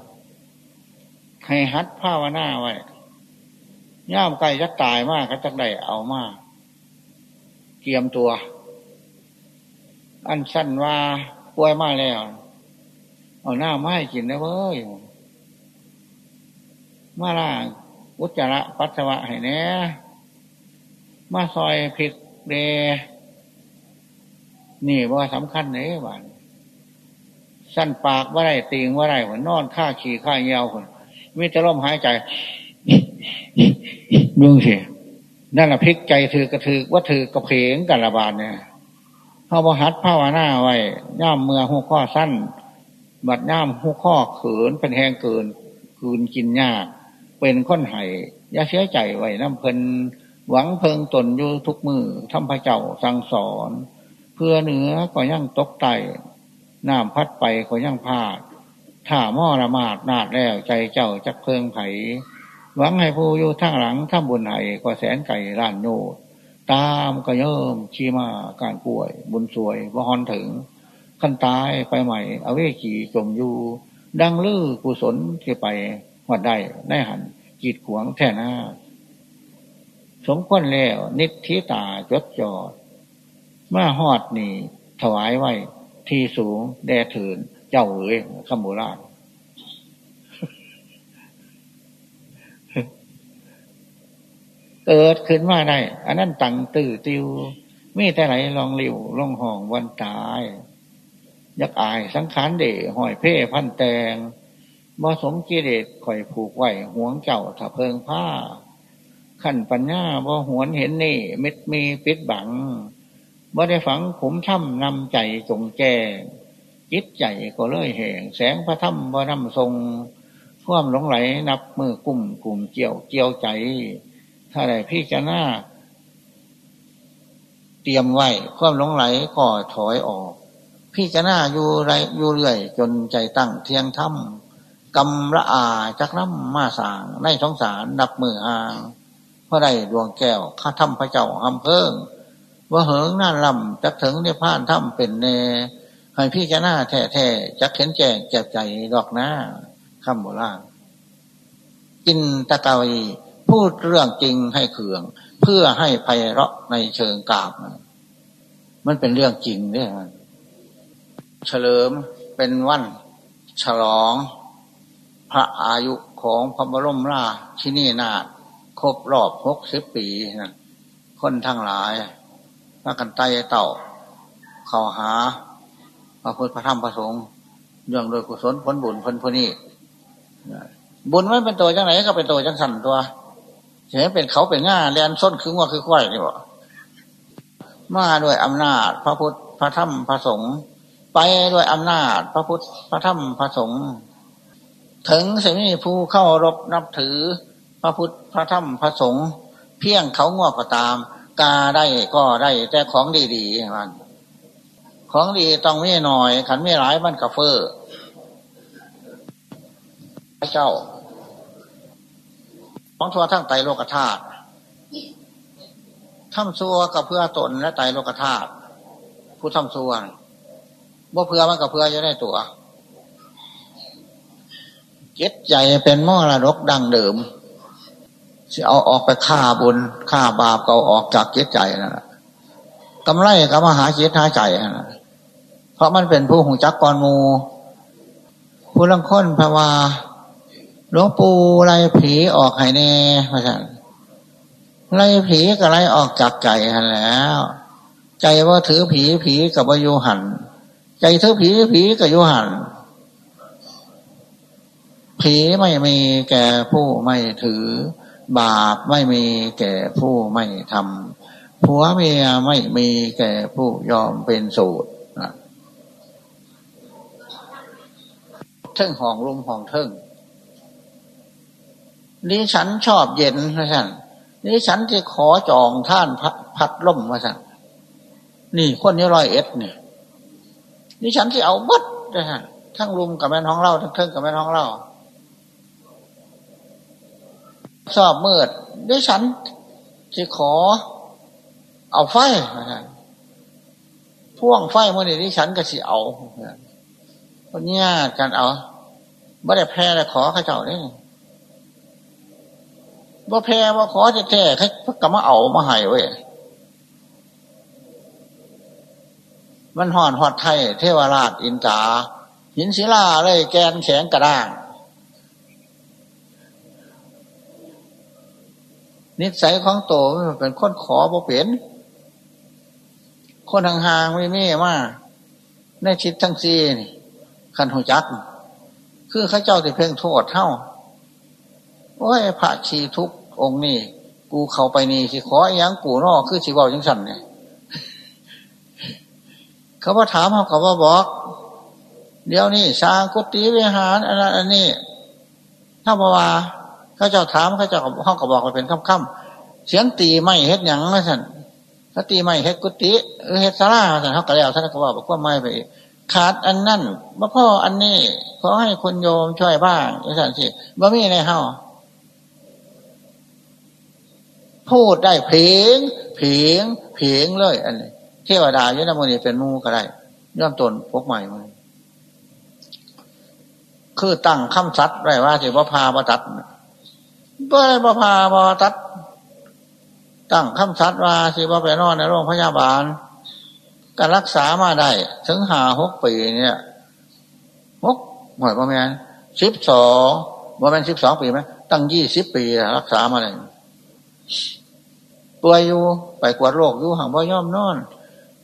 ให้ฮัดภาวนาไว้ย่ามไก่จะตายมากก็จะได้เอามากเกียมตัว อันสั้นว่าป่วยมาแล้ว เอาหน้าไม้กินได้เว้ยมาล่าอุจจาระปัสสาวะให้เนี้ยมาซอยพริกเดนี่ว่าสำคัญเลยบ้านสั้นปากว่าไรตีงว่าไรเหัวนอนข้าขี่ข้าเยาวคน มีแต่ลมหายใจเมืองเสียนั่นแหละพลิกใจถือกระถือว่าถือกระเพงกันระบาดเนี่ยเขาบหัดภาวนาไว้ย่ามเมือหัวข้อสั้น บัดย่ามหัวข้อเขินเป็นแหงเกินคืนกินยาก เป็นค้นไห้ยาเสียใจไว้น้ำเพลินหวังเพิงตนอยู่ทุกมือทำพระเจ้าสั่งสอน เพื่อเหนือก็ยั่งตกไตน้ำพัดไปก็ยังพาด ถ้าม่อละมาดนาดแล้วใจเจ้าจักเพิงไผหวังให้ผู้อยู่ทางหลังท้าบุญไห้ก็แสนไก่ล้านโนดตามก็เยิ่มชีมาการป่วย บุญสวยบ่ฮอนถึง ขั้นตายไปใหม่เอาเวกีจมอยู่ ดังลื้อกุศลที่ไปหัดได้ได้หันกีดขวงแท่หน้า สมควรแล้ว นิทิตาจดจอดมาหอดนี่ ถวายไว้ ที่สูง แด่ถืน เจ้าเอ๋ยขมูราเกิดขึ้นมาได้ อันนั้นตังตื้อติวมีแต่ไหลลองหลิวลองห่องวันตาย ยักอายสังขารเดหอยเพ่พันแตงบ่สมกิเลสข่อยผูกไหวห่วงเจ้าถ้าเพิงผ้า ขั้นปัญญาบ่หวนเห็นนี่เม็ดมีปิดบังบ่ได้ฝังขุมถ้ำนำใจจงแจ้ จิตใจก็เลยแห่งแสงพระถ้ำบ่นำทรงความหลงไหลนับมือกุ่มกลุ่มเกี่ยวเกี่ยวใจ ถ้าได้พี่จะหน้าเตรียมไว้ความหลงไหลก็ถอยออก พี่จะหน้าอยู่ไรอยู่เรื่อย จนใจตั้งเทียงถ้ำกำละอาจักน้ำมาสางในสงสารนับมืออางเพราะได้ดวงแก้วข้าถ้ำพระเจ้าอำเพิ่งว่าเหิงหน่าลำจักถึงได้ผ่านถ้ำเป็นเน ให้พี่จะหน้าแท้แท้จักเข็นแจงแจ็บใจดอกหน้าคำโบราณกินตะกาวีพูดเรื่องจริงให้เขือง เพื่อให้ไพเราะในเชิงกาบมันเป็นเรื่องจริงเนี่ยเฉลิมเป็นวัน ฉลอง พระอายุของพระบรมราชินีนาถครบรอบหกสิบปีนะคนทั้งหลายพระกันไตเต่า เข้าหา พระพุทธพระธรรมพระสงฆ์เรื่องโดยกุศลผลบุญผลพนี้บุญไม่เป็นตัวจังไหนก็เป็นตัวจังสันตัวเห็นเป็นเขาเป็นง่าเรียนส้นคือว่าคือควายนี่บ่มาด้วยอำนาจ พระพุทธพระธรรมพระสงฆ์ไปด้วยอำนาจ พระพุทธพระธรรมพระสงฆ์ถึงสิ่งนี้ผู้เข้ารบนับถือ พระพุทธพระธรรมพระสงฆ์เพียงเขาง้อก็ตาม กาได้ก็ได้แต่ของดีๆมัน ของดีต้องมีหน่อยขันม่หลายมันกระเฟอพระเจ้า ของทัวทั้งไตโลกธาตุทำซัวกับเพื่อตนและไตโลกธาตุผู้ทำซัวบ่เพื่อมันกับเพื่อจะได้ตัวเจ็ดใจเป็นมอระดกดังเดิมจะเอาออกไปฆ่าบุญฆ่าบาปก็ออกจากเจ็ดใจนั่นแหละกำไรกับมหาเจ็ดหาใจนะเพ ราะมันเป็นผู้หูจักกรมูผู้ลังค้นพระวาหลวงปู่ไล่ผีออกให้แน่พระท่านไล่ผีก็ไล่ออกจากใจหันแล้ว ใจว่าถือผีผีกับว่าโยหัน ใจถือผีผีกับโยหัน ผีไม่มีแก่ผู้ไม่ถือ บาปไม่มีแก่ผู้ไม่ทำผัวเมียไม่มีแก่ผู้ยอมเป็นสูตร เทิงห้องรุมห้องเทิงนี่ฉันชอบเย็นนะท่านนี่ฉันจะขอจองท่านพัดล่มมาสั่นนี่คนนี้รอยเอ็ดเนี่ยนี่ฉันที่เอาบัดนะฮะทั้งรุมกับแม่ท้องเล่าทั้งเทิงกับแม่ท้องเล่าชอบมืดดิฉันจะขอ เอาไฟนะฮะพ่วงไฟเมื่อนี้ดิฉันก็สิเอานนี้ กันเอาไม่ได้แพ้เลยขอข้าเจ้านี่ว่แพ้ว่ขอจะแท้เขาก็มาเอามาให้เว้ยมันห่อนหอดไทย เทวราชอินตา หินศิลาเลยแกนแข็งกระด้าง นิสัยของโตเป็นคนขอบ่เปลี่ยนคนห่างๆไม่มีมาในชิดทั้งซีนี่ ขันหูจัก คือข้าเจ้าที่เพ่งโทษเท่าโอ้ยพระชีทุกองนี่กูเข้าไปนี่สิขออย่างกูนอคือชีวาจังสันเนี่ยเขาว่าถามเขาเขาว่าบอก เดี๋ยวนี้สร้างกุฏิวิหารอันนั้นอันนี้ถ้าบอกว่าเขาเจ้าถามเขาเจ้าเขาก็บอกไปเป็นค่ำๆเสียงตีไม่เฮ็ดยังนะสันถ้าตีไม่เฮ็ดกุฏิเฮ็ดสาราสันเขาก็แล้วท่านก็บอกว่าไม่ไป ขาดอันนั่นว่พ่ออันนี้ ขอให้คุณโยมช่วยบ้างอย่างนั้นสิบ่มีในเฮาพูดได้เพียงเพียงเพียงเลย อันนี้เทวดายุนมุนีเป็นมูก็ได้ย่อมตนพกใหม่มาคือตั้งคำสัตว์ไว้ว่าสิว่พาบตัดก็เลยว่พาบตัด ตั้งคำสัตว์ว่าสิว่ไปนอนในโรงพยาบาล การรักษามาได้ ถึงหาหกปีเนี่ยหกหมายประมาณสิบสองประมาณสิบสองปีไหมตั้งยี่สิบปีรักษามาเลยป่วยอยู่ไปกวดโรคอยู่ห่างบ่ย่อมนอน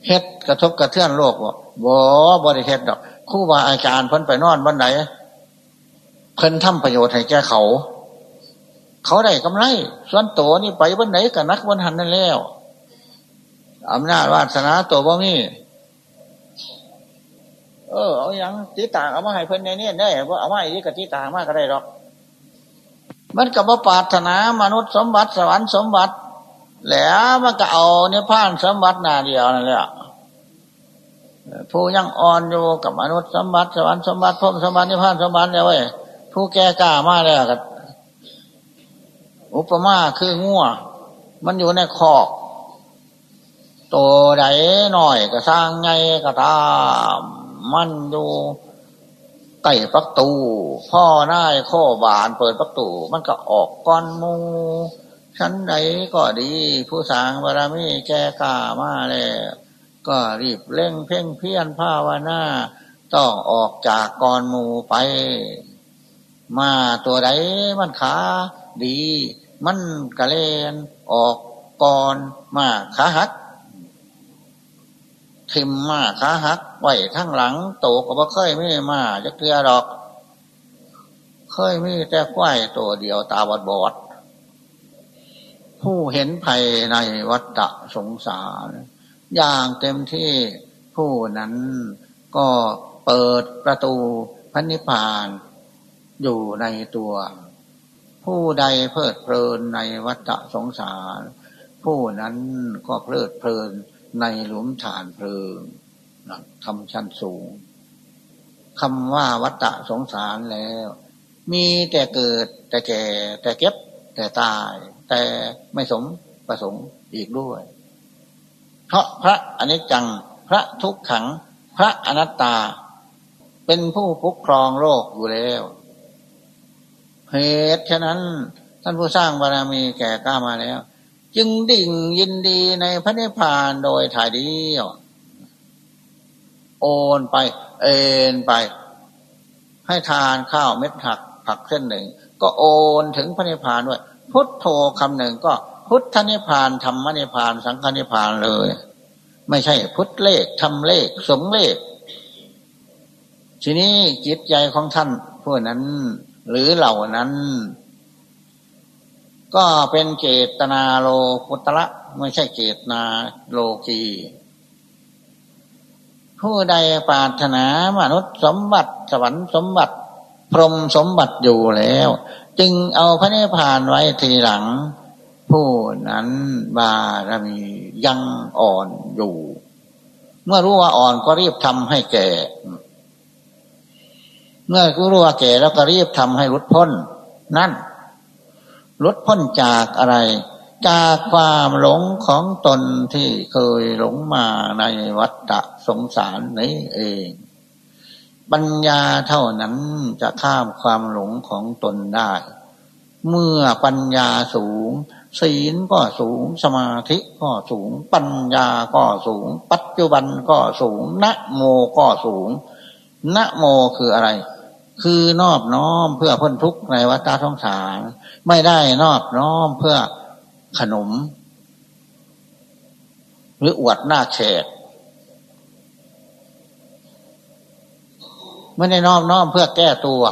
เฮ็ดกระทบกระเทือนโลกบ่บ่บ่ได้เฮ็ดดอกครู่บาอาจารย์เพิ่นไปนอนวันไหนเพิ่นทำประโยชน์ให้แก่เขา เขาได้กำไรส่วนตัวนี่ไปวันไหนกับนักวันหันนั่นแล้ว อำนาจวาสนาตัวบ่มีเออเอาอย่างตีต่างเอามาให้เพิ่นในนี้ได้เพราะเอามาอีกกับตีต่างมากก็ได้หรอก มันกับว่าปาถนามนุษย์สมบัติสวรรค์สมบัติ แล้วมันก็เอาเนี่ยพานสมบัตินาเดียวนั่นแหละผู้ยังอ่อนอยู่กับมนุษย์สมบัติสวรรค์สมบัติพรมสมบัตินิพพานสมบัติเนี่ยเว้ยผู้แก่กล้ามาแล้วกับอุปมาคืองัวมันอยู่ในคอก ตัวใดหน่อยก็สร้างไงก็ตามมันอยู่ไก่ประตู พ่อหน้าข้อบานเปิดประตู มันก็ออกก้อนมูชั้นใดก็ดี ผู้สางบารมีแก่กามาแล้วก็รีบเร่งเพ่งเพี้ยนภาวนาต้องออกจากกรมูไป มาตัวใดมันขาดี มันกระเลนออกก่อนมาขาหัก ทิมมาขาหักไหวทั้งหลัง โตก็บ่เคยไม่มาจะเกลือดอก เคยมีแต่ควายตัวเดียวตาบอดบอด ผู้เห็นภัยในวัฏสงสาร อย่างเต็มที่ผู้นั้นก็เปิดประตูพันิพานอยู่ในตัว ผู้ใดเพลิดเพลินในวัฏสงสาร ผู้นั้นก็เพลิดเพลิน ในหลุมฐานเพลิงทำชั้นสูงคำว่าวัฏสงสารแล้ว มีแต่เกิดแต่แก่ แต่เก็บ แต่ตาย แต่ไม่สมประสงค์อีกด้วย เพราะพระอนิจจัง พระทุกขัง พระอนัตตา เป็นผู้ปกครองโลกอยู่แล้วเหตุฉะนั้นท่านผู้สร้างบารมีแก่กล้ามาแล้ว จึงดิ่งยินดีในพระนิพพานโดยถ่ายเดียว โอนไป เอ็นไป ให้ทานข้าวเม็ดหักผักเส้นหนึ่ง ก็โอนถึงพระนิพพานด้วย พุทโธคำหนึ่งก็พุทธนิพพานธรรมนิพพาน สังฆนิพพานเลย ไม่ใช่พุทธเลขทำเลข สงเลข ทีนี้จิตใจของท่านผู้นั้น หรือเหล่านั้น ก็เป็นเจตนาโลกุตระไม่ใช่เจตนาโลกีผู้ใดปรารถนามนุษย์สมบัติสวรรค์สมบัติ พรหมสมบัติอยู่แล้ว จึงเอาพระนิพพานไว้ทีหลัง ผู้นั้นบารมียังอ่อนอยู่ เมื่อรู้ว่าอ่อนก็รีบทำให้แก่ เมื่อรู้ว่าแก่แล้วก็รีบทำให้รุดพ้น นั่น รุดพ้นจากอะไร จากความหลงของตนที่เคยหลงมาในวัฏสงสารนี้เอง ปัญญาเท่านั้นจะข้ามความหลงของตนได้ เมื่อปัญญาสูง ศีลก็สูงสมาธิก็สูง ปัญญาก็สูง ปัจจุบันก็สูงนะโมก็สูงนะโมคืออะไร คือนอบน้อมเพื่อพ้นทุกข์ในวัฏสงสาร ไม่ได้นอบน้อมเพื่อขนม หรืออวดหน้าแขกไม่ได้นอบน้อมเพื่อแก้ตัว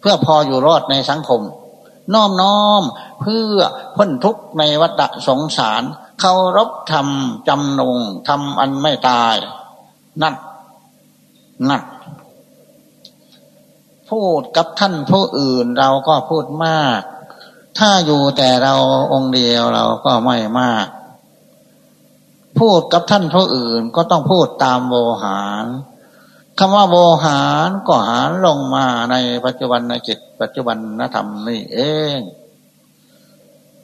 เพื่อพออยู่รอดในสังคม น้อมน้อมเพื่อพ้นทุกข์ในวัฏสงสารเคารพธรรมจำนงทำอันไม่ตาย นั่นนั่น พูดกับท่านผู้อื่นเราก็พูดมาก ถ้าอยู่แต่เราองค์เดียวเราก็ไม่มาก พูดกับท่านผู้อื่นก็ต้องพูดตามโวหารคำว่าโวหารก็หารลงมาในปัจจุบันในจิต ปัจจุบันนธรรมนี่เอง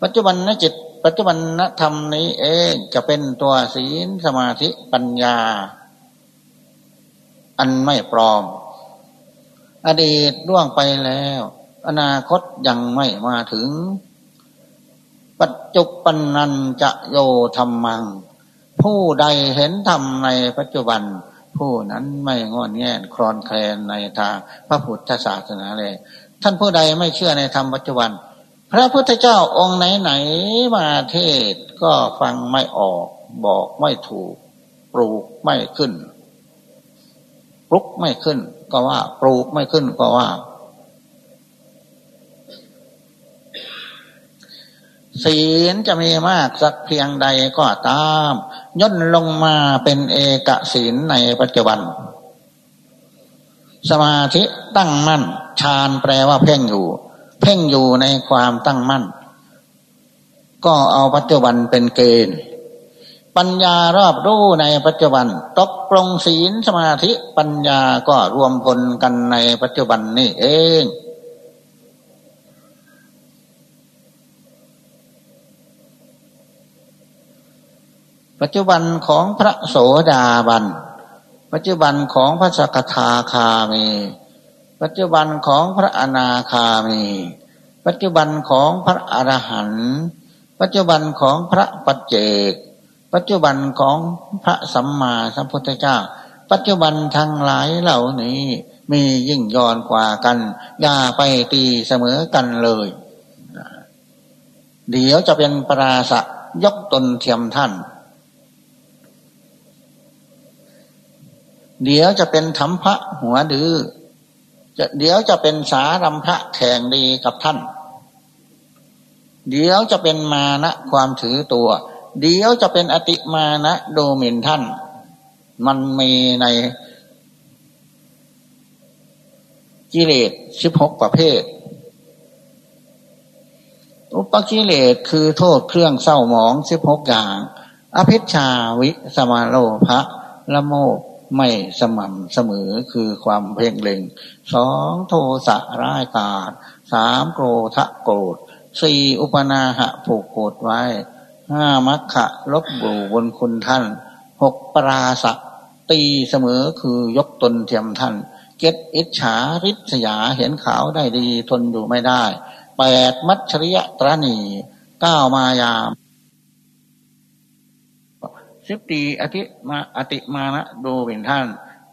ปัจจุบันนจิต ปัจจุบันนธรรมนี้เองจะเป็นตัวศีลสมาธิปัญญา อันไม่ปลอม อดีตล่วงไปแล้ว อนาคตยังไม่มาถึง ปัจจุบันนันจะโยธรรมัง ผู้ใดเห็นธรรมในปัจจุบัน ผู้นั้นไม่งอนแง่นคลอนแคลนในทางพระพุทธศาสนาเลย ท่านผู้ใดไม่เชื่อในธรรมปัจจุบัน พระพุทธเจ้าองค์ไหนๆมาเทศก็ฟังไม่ออกบอกไม่ถูก ปลูกไม่ขึ้นปลุกไม่ขึ้น ก็ว่า ปลูกไม่ขึ้นก็ว่า ศีลจะมีมากสักเพียงใดก็ตาม ย่นลงมาเป็นเอกศีลในปัจจุบัน สมาธิตั้งมั่นฌานแปลว่าเพ่งอยู่ เพ่งอยู่ในความตั้งมั่น ก็เอาปัจจุบันเป็นเกณฑ์ ปัญญารอบรู้ในปัจจุบัน ตกลงศีลสมาธิปัญญาก็รวมพลกันในปัจจุบันนี่เอง ปัจจุบันของพระโสดาบัน ปัจจุบันของพระสกทาคามี ปัจจุบันของพระอนาคามี ปัจจุบันของพระอรหันต์ปัจจุบันของพระปัจเจก ปัจจุบันของพระสัมมาสัมพุทธเจ้า ปัจจุบันทั้งหลายเหล่านี้มียิ่งย้อนกว่ากัน อย่าไปตีเสมอกันเลย เดี๋ยวจะเป็นปราศยกตนเทียมท่าน เดี๋ยวจะเป็นธรรมพระหัวดื้อจะเดี๋ยวจะเป็นสารำพระแข่งดีกับท่าน เดี๋ยวจะเป็นมานะความถือตัว เดี๋ยวจะเป็นอติมานะโดมินท่าน มันมีในกิเลสสิบหกประเภท อุปกิเลสคือโทษเครื่องเศร้าหมองสิบหกอย่าง อภิชาวิสมาโลภะละโมกไม่สม่ำเสมอคือความเพ่งเล็งสองโทสะร้ายกาศสามโกรธโกรธสี่อุปนาหะผูกโกรธไว้ ห้ามัคคะลบบูบนคุณท่านหกปราศตีเสมอคือยกตนเทียมท่านเก็ดอิจฉาริษยาเห็นขาวได้ดีทนอยู่ไม่ได้แปดมัชริยตรณีเก้ามายามสิบตีอธิมาอติมานะดูเป็นท่าน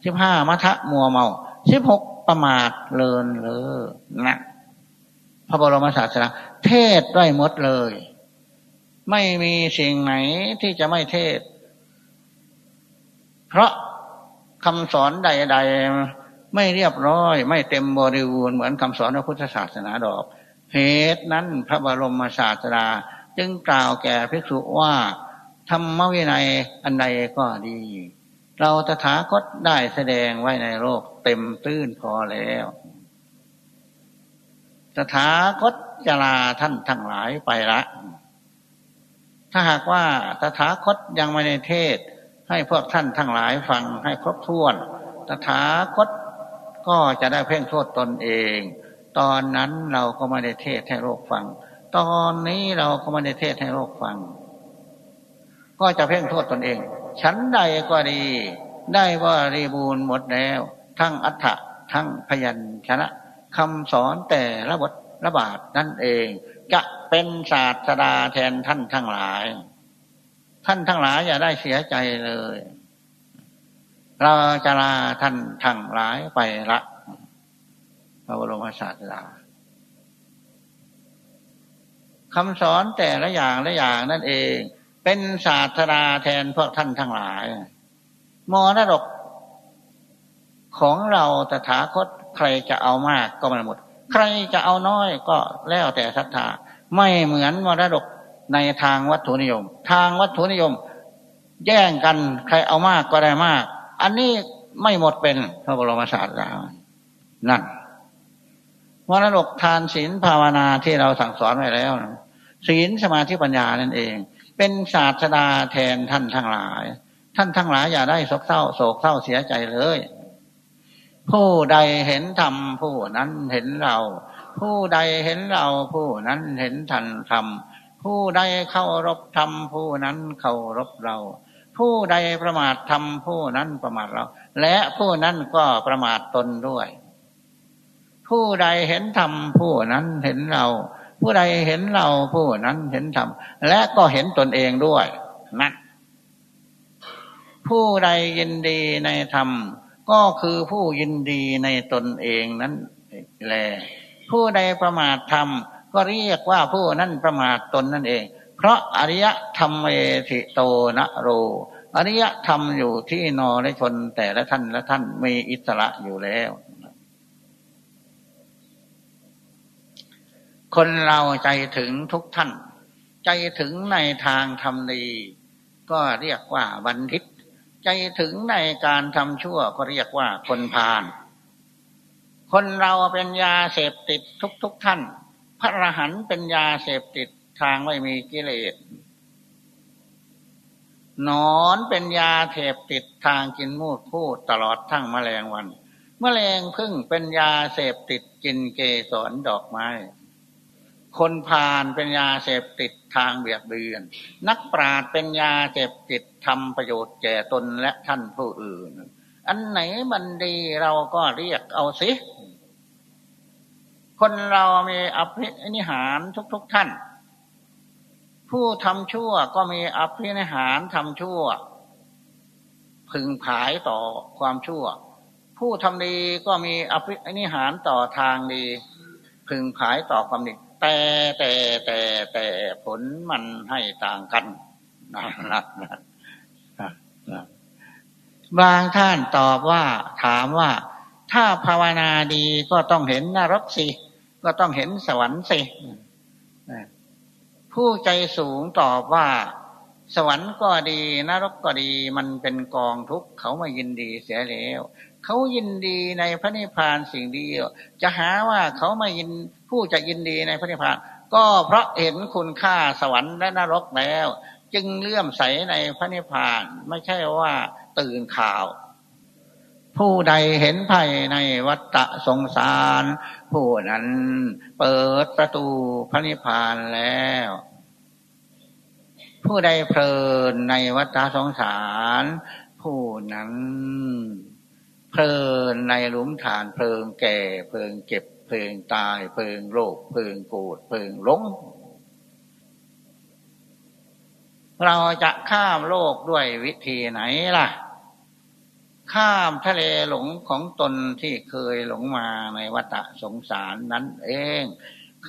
สิบห้ามัทะมัวเมาสิบหกประมาทเลินเลอนะพระบรมศาสดาเทศได้หมดเลย ไม่มีสิ่งไหนที่จะไม่เทศ เพราะคำสอนใด ๆ ไม่เรียบร้อย ไม่เต็มบริบูรณ์เหมือนคำสอนพระพุทธศาสนาดอก เหตุนั้นพระบรมศาสดาจึงกล่าวแก่ภิกษุว่าธรรมวินัยอันใดก็ดี เราตถาคตได้แสดงไว้ในโลกเต็มตื้นพอแล้วตถาคตจะลาท่านทั้งหลายไปละ ถ้าหากว่าตถาคตยังไม่ได้เทศ ให้พวกท่านทั้งหลายฟังให้ครบถ้วน ตถาคตก็จะได้เพ่งโทษตนเอง ตอนนั้นเราก็ไม่ได้เทศให้โลกฟัง ตอนนี้เราก็ไม่ได้เทศให้โลกฟัง ก็จะเพ่งโทษตนเอง ฉันใดก็ดี ได้ว่ารีบูรณ์หมดแล้ว ทั้งอัฏฐะทั้งพยัญชนะคำสอนแต่ละบทระบาดนั่นเอง จะเป็นศาสดาแทนท่านทั้งหลาย ท่านทั้งหลายอย่าได้เสียใจเลย เราจะลาท่านทั้งหลายไปละพระบรมศาสดาคำสอนแต่ละอย่างละอย่างนั่นเอง เป็นศาสดาแทนพวกท่านทั้งหลายมรดกของเราตถาคตใครจะเอามากก็มันหมด ใครจะเอาน้อยก็แล้วแต่ศรัทธาไม่เหมือนมรดกในทางวัตถุนิยม ทางวัตถุนิยม แย่งกันใครเอามากก็ได้มาก อันนี้ไม่หมดเป็นพระบรมศาสดานั่นมรดกทานศีลภาวนาที่เราสั่งสอนไว้แล้วศีลสมาธิปัญญานั่นเอง เป็นศาสดาแทนท่านทั้งหลาย ท่านทั้งหลายอย่าได้โศกเศร้าโศกเศร้าเสียใจเลย ผู้ใดเห็นธรรมผู้นั้นเห็นเรา ผู้ใดเห็นเรา ผู้นั้นเห็นทันธรรมผู้ใดเข้ารบธรรมผู้นั้นเคารพเรา ผู้ใดประมาทธรรมผู้นั้นประมาทเรา และผู้นั้นก็ประมาทตนด้วย ผู้ใดเห็นธรรมผู้นั้นเห็นเรา ผู้ใดเห็นเราผู้นั้นเห็นธรรมและก็เห็นตนเองด้วยนั่นผู้ใดยินดีในธรรม ก็คือผู้ยินดีในตนเองนั้นแลผู้ใดประมาทธรรม ก็เรียกว่าผู้นั้นประมาทตนนั่นเอง เพราะอริยธรรมเอธิโตนะโร อริยธรรมอยู่ที่นอและชนแต่ละท่านและท่านมีอิสระอยู่แล้ว คนเราใจถึงทุกท่าน ใจถึงในทางทำดี ก็เรียกว่าบันทิต ใจถึงในการทำชั่วก็เรียกว่าคนพาลคนเราเป็นยาเสพติดทุกๆทท่าน พระอรหันต์เป็นยาเสพติดทางไม่มีกิเลสนอนเป็นยาเสพติดทางกินมูดพูดตลอดทั้งแมลงวัน แมลงพึ่งเป็นยาเสพติดกินเกสรดอกไม้ คนพาลเป็นยาเสพติดทางเบียดเบียน นักปราดเป็นยาเสพติดทำประโยชน์แก่ตนและท่านผู้อื่น อันไหนมันดีเราก็เรียกเอาสิ คนเรามีอภินิหารทุกๆทท่าน ผู้ทำชั่วก็มีอภินิหารทำชั่ว พึงผายต่อความชั่ว ผู้ทำดีก็มีอภินิหารต่อทางดี พึงผายต่อความดี แต่แต่แต่แต่ผลมันให้ต่างกันนะนะนะบางท่านตอบว่าถามว่า ถ้าภาวนาดีก็ต้องเห็นนรกสิ ก็ต้องเห็นสวรรค์สิผู้ใจสูงตอบว่า สวรรค์ก็ดีนรกก็ดีมันเป็นกองทุกข์เขาไม่ยินดีเสียแล้วเขายินดีในพระนิพพานสิ่งเดียว จะหาว่าเขาไม่ยิน ผู้จะยินดีในพระนิพพาน ก็เพราะเห็นคุณค่าสวรรค์และนรกแล้ว จึงเลื่อมใสในพระนิพพาน ไม่ใช่ว่าตื่นข่าว ผู้ใดเห็นภัยในวัฏสงสาร ผู้นั้นเปิดประตูพระนิพพานแล้ว ผู้ใดเพลินในวัฏสงสาร ผู้นั้นเพลินในหลุมฐานเพลิงแก่เพลิงเก็บ พลิงตาย เพลิงโรคเพลิงโกรธเพลิงหลง เราจะข้ามโลกด้วยวิธีไหนล่ะ ข้ามทะเลหลงของตนที่เคยหลงมาในวัฏสงสารนั้นเอง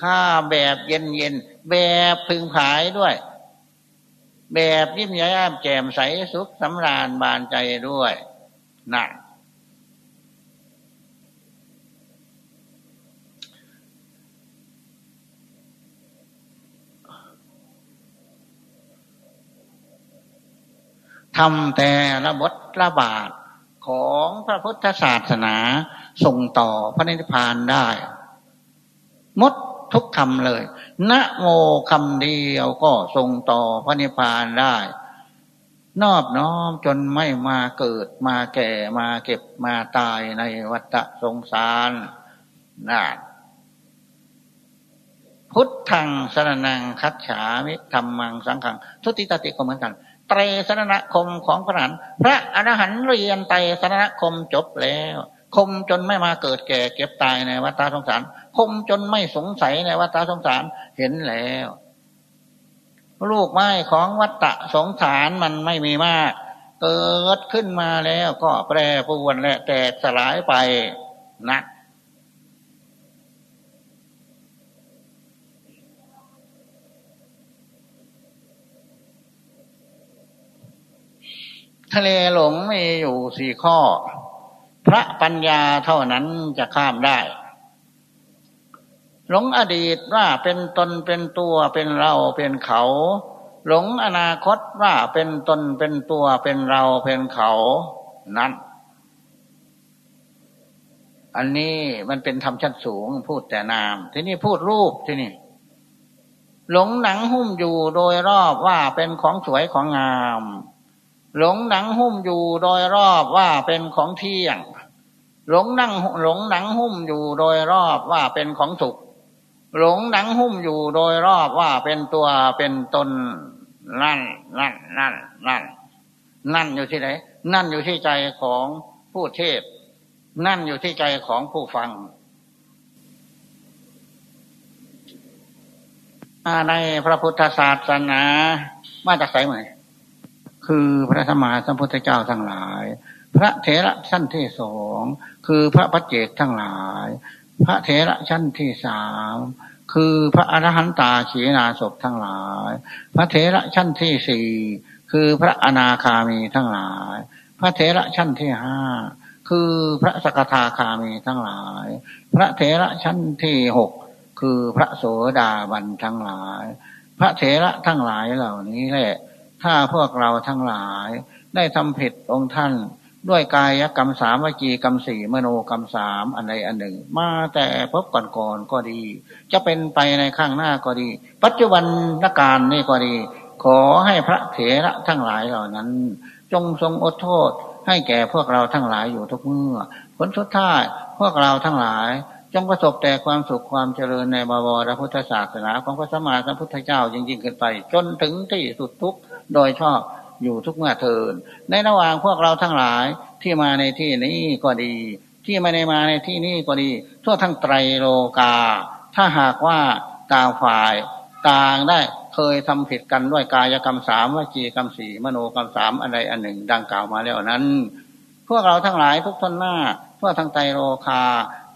ข้าแบบเย็นเย็นแบบพึงผายด้วย แบบยิ้มแย้มแจ่มใสสุขสำราญบานใจด้วยนะ ทำแต่ระบดระบาดของพระพุทธศาสนาส่งต่อพระนิพพานได้มดทุกคำเลย นะโมคำเดียวก็ส่งต่อพระนิพพานได้ นอบน้อมจนไม่มาเกิดมาแก่มาเก็บมาตายในวัฏสงสารน่าพุทธังสรนังคัจฉามิธรรมังสังขังทุติตติก็เหมือนกัน ไตรสรณคมของพระหันพระอรหันต์เรียนไตรสรณคมจบแล้ว คมจนไม่มาเกิดแก่เก็บตายในวัฏสงสาร คมจนไม่สงสัยในวัฏสงสารเห็นแล้ว ลูกไม้ของวัฏสงสารมันไม่มีมาก เกิดขึ้นมาแล้วก็แปรปรวนและแตกสลายไปนะ ทะเลหลงมีอยู่สี่ข้อ พระปัญญาเท่านั้นจะข้ามได้ หลงอดีตว่าเป็นตนเป็นตัวเป็นเราเป็นเขา หลงอนาคตว่าเป็นตนเป็นตัวเป็นเราเป็นเขานั้น อันนี้มันเป็นธรรมชั้นสูงพูดแต่นาม ที่นี่พูดรูปที่นี่หลงหนังหุ้มอยู่โดยรอบว่าเป็นของสวยของงาม หลงหนังหุ้มอยู่โดยรอบว่าเป็นของเที่ยง หลงนั่งหลงหนังหุ้มอยู่โดยรอบว่าเป็นของสุข หลงหนังหุ้มอยู่โดยรอบว่าเป็นตัวเป็นตนนั่นนั่นนั่นนั่นนั่นอยู่ที่ไหน นั่นอยู่ที่ใจของผู้เทศ นั่นอยู่ที่ใจของผู้ฟังในพระพุทธศาสนา มาจากไสเหมือน คือพระธรรมาสัมพุทธเจ้าทั้งหลาย พระเถระชั้นที่สองคือพระปัจเจกทั้งหลาย พระเถระชั้นที่สามคือพระอรหันตาขีนาศพทั้งหลาย พระเถระชั้นที่สี่คือพระอนาคามีทั้งหลาย พระเถระชั้นที่ห้าคือพระสกทาคามีทั้งหลาย พระเถระชั้นที่หกคือพระโสดาบันทั้งหลาย พระเถระทั้งหลายเหล่านี้แหละ ถ้าพวกเราทั้งหลาย ได้ทำผิดองค์ท่าน ด้วยกายกรรมสามวิจีกรรมสี่มโนกรรมสามอันใดอันหนึ่ง มาแต่พบก่อนๆก็ดี จะเป็นไปในข้างหน้าก็ดี ปัจจุบันนการนี่ก็ดี ขอให้พระเถระทั้งหลายเหล่านั้น จงทรงอดโทษให้แก่พวกเราทั้งหลายอยู่ทุกเมื่อ ผลสุดท้ายพวกเราทั้งหลายจงประสบแต่ความสุขความเจริญในบวรพุทธศาสนาของพระสัมมาสัมพุทธเจ้ายิ่งยิ่งขึ้นไป จนถึงที่สุดทุก โดยชอบอยู่ทุกเมื่อเทิน ในระหว่างพวกเราทั้งหลายที่มาในที่นี้ก็ดี ที่ไม่ได้มาในที่นี้ก็ดี ทั่วทั้งไตรโลกา ถ้าหากว่าต่างฝ่ายต่างได้เคยทำผิดกันด้วยกายกรรมสามวจีกรรมสี่มโนกรรมสามอะไรอันหนึ่ง ดังกล่าวมาแล้วนั้น พวกเราทั้งหลายทุกทนหน้าทั่วทั้งไตรโลกา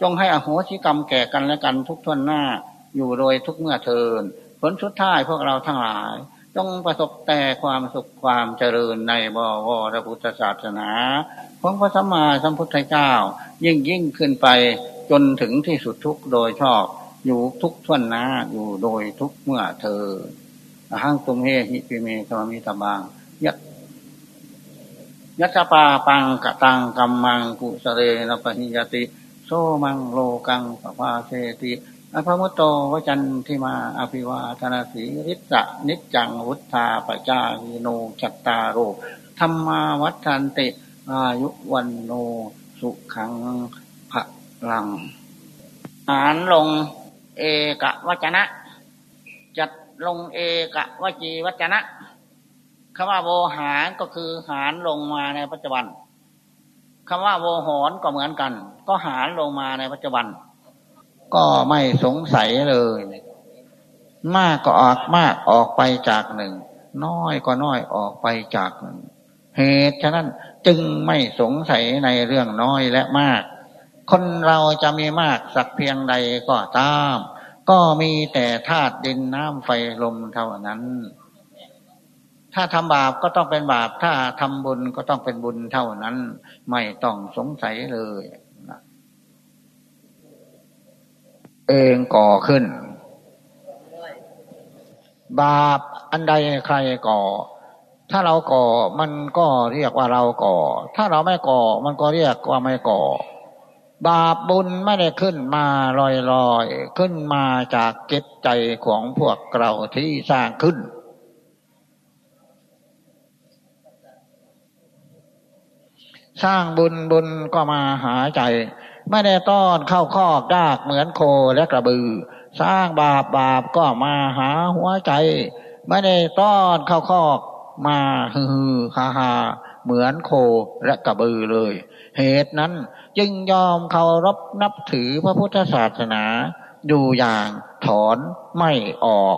จงให้อโหสิกรรมแก่กันและกันทุกทนหน้าอยู่โดยทุกเมื่อเทินผลสุดท้ายพวกเราทั้งหลาย จงประสบแต่ความสุขความเจริญในบวรพุทธศาสนา ของพระสัมมาสัมพุทธเจ้า ยิ่งยิ่งขึ้นไปจนถึงที่สุดทุกโดยชอบ อยู่ทุกท่วนนาอยู่โดยทุกเมื่อเธอหังตุมเฮหิปิเมธรรมิตบังยัตยัตปาปังกะตังกัมมังกุสเรนปหิยติ โซมังโลกังปภาเสติ อภมุตโตวจันทิมา อภิวาธนาสีริสะนิจจังวุฒาปจายิโนจัตตาโรธรรมาวัฏันติ อายุวันโนสุขังพะลังหารลงเอกวจนะ จัดลงเอกวจีวจนะคำว่าโวหารก็คือหารลงมาในปัจจุบันคำว่าโวหอนก็เหมือนกัน ก็หารลงมาในปัจจุบัน ก็ไม่สงสัยเลย มากก็ออกมากออกไปจากหนึ่ง น้อยก็น้อยออกไปจากหนึ่งเหตุฉะนั้นจึงไม่สงสัยในเรื่องน้อยและมาก คนเราจะมีมากสักเพียงใดก็ตาม ก็มีแต่ธาตุดินน้ำไฟลมเท่านั้น ถ้าทำบาปก็ต้องเป็นบาป ถ้าทำบุญก็ต้องเป็นบุญเท่านั้น ไม่ต้องสงสัยเลย เองก่อขึ้น บาปอันใดใครก่อ ถ้าเราก่อมันก็เรียกว่าเราก่อ ถ้าเราไม่ก่อมันก็เรียกว่าไม่ก่อ บาปบุญไม่ได้ขึ้นมาลอยลอยขึ้นมาจากเก็บใจของพวกเราที่สร้างขึ้นสร้างบุญบุญก็มาหาใจ ไม่ได้ต้อนเข้าคอกยากเหมือนโคและกระบือ สร้างบาปบาปก็มาหาหัวใจ ไม่ได้ต้อนเข้าคอกมาฮือฮาฮาเหมือนโคและกระบือเลย เหตุนั้นจึงยอมเคารพนับถือพระพุทธศาสนาดูอย่างถอนไม่ออก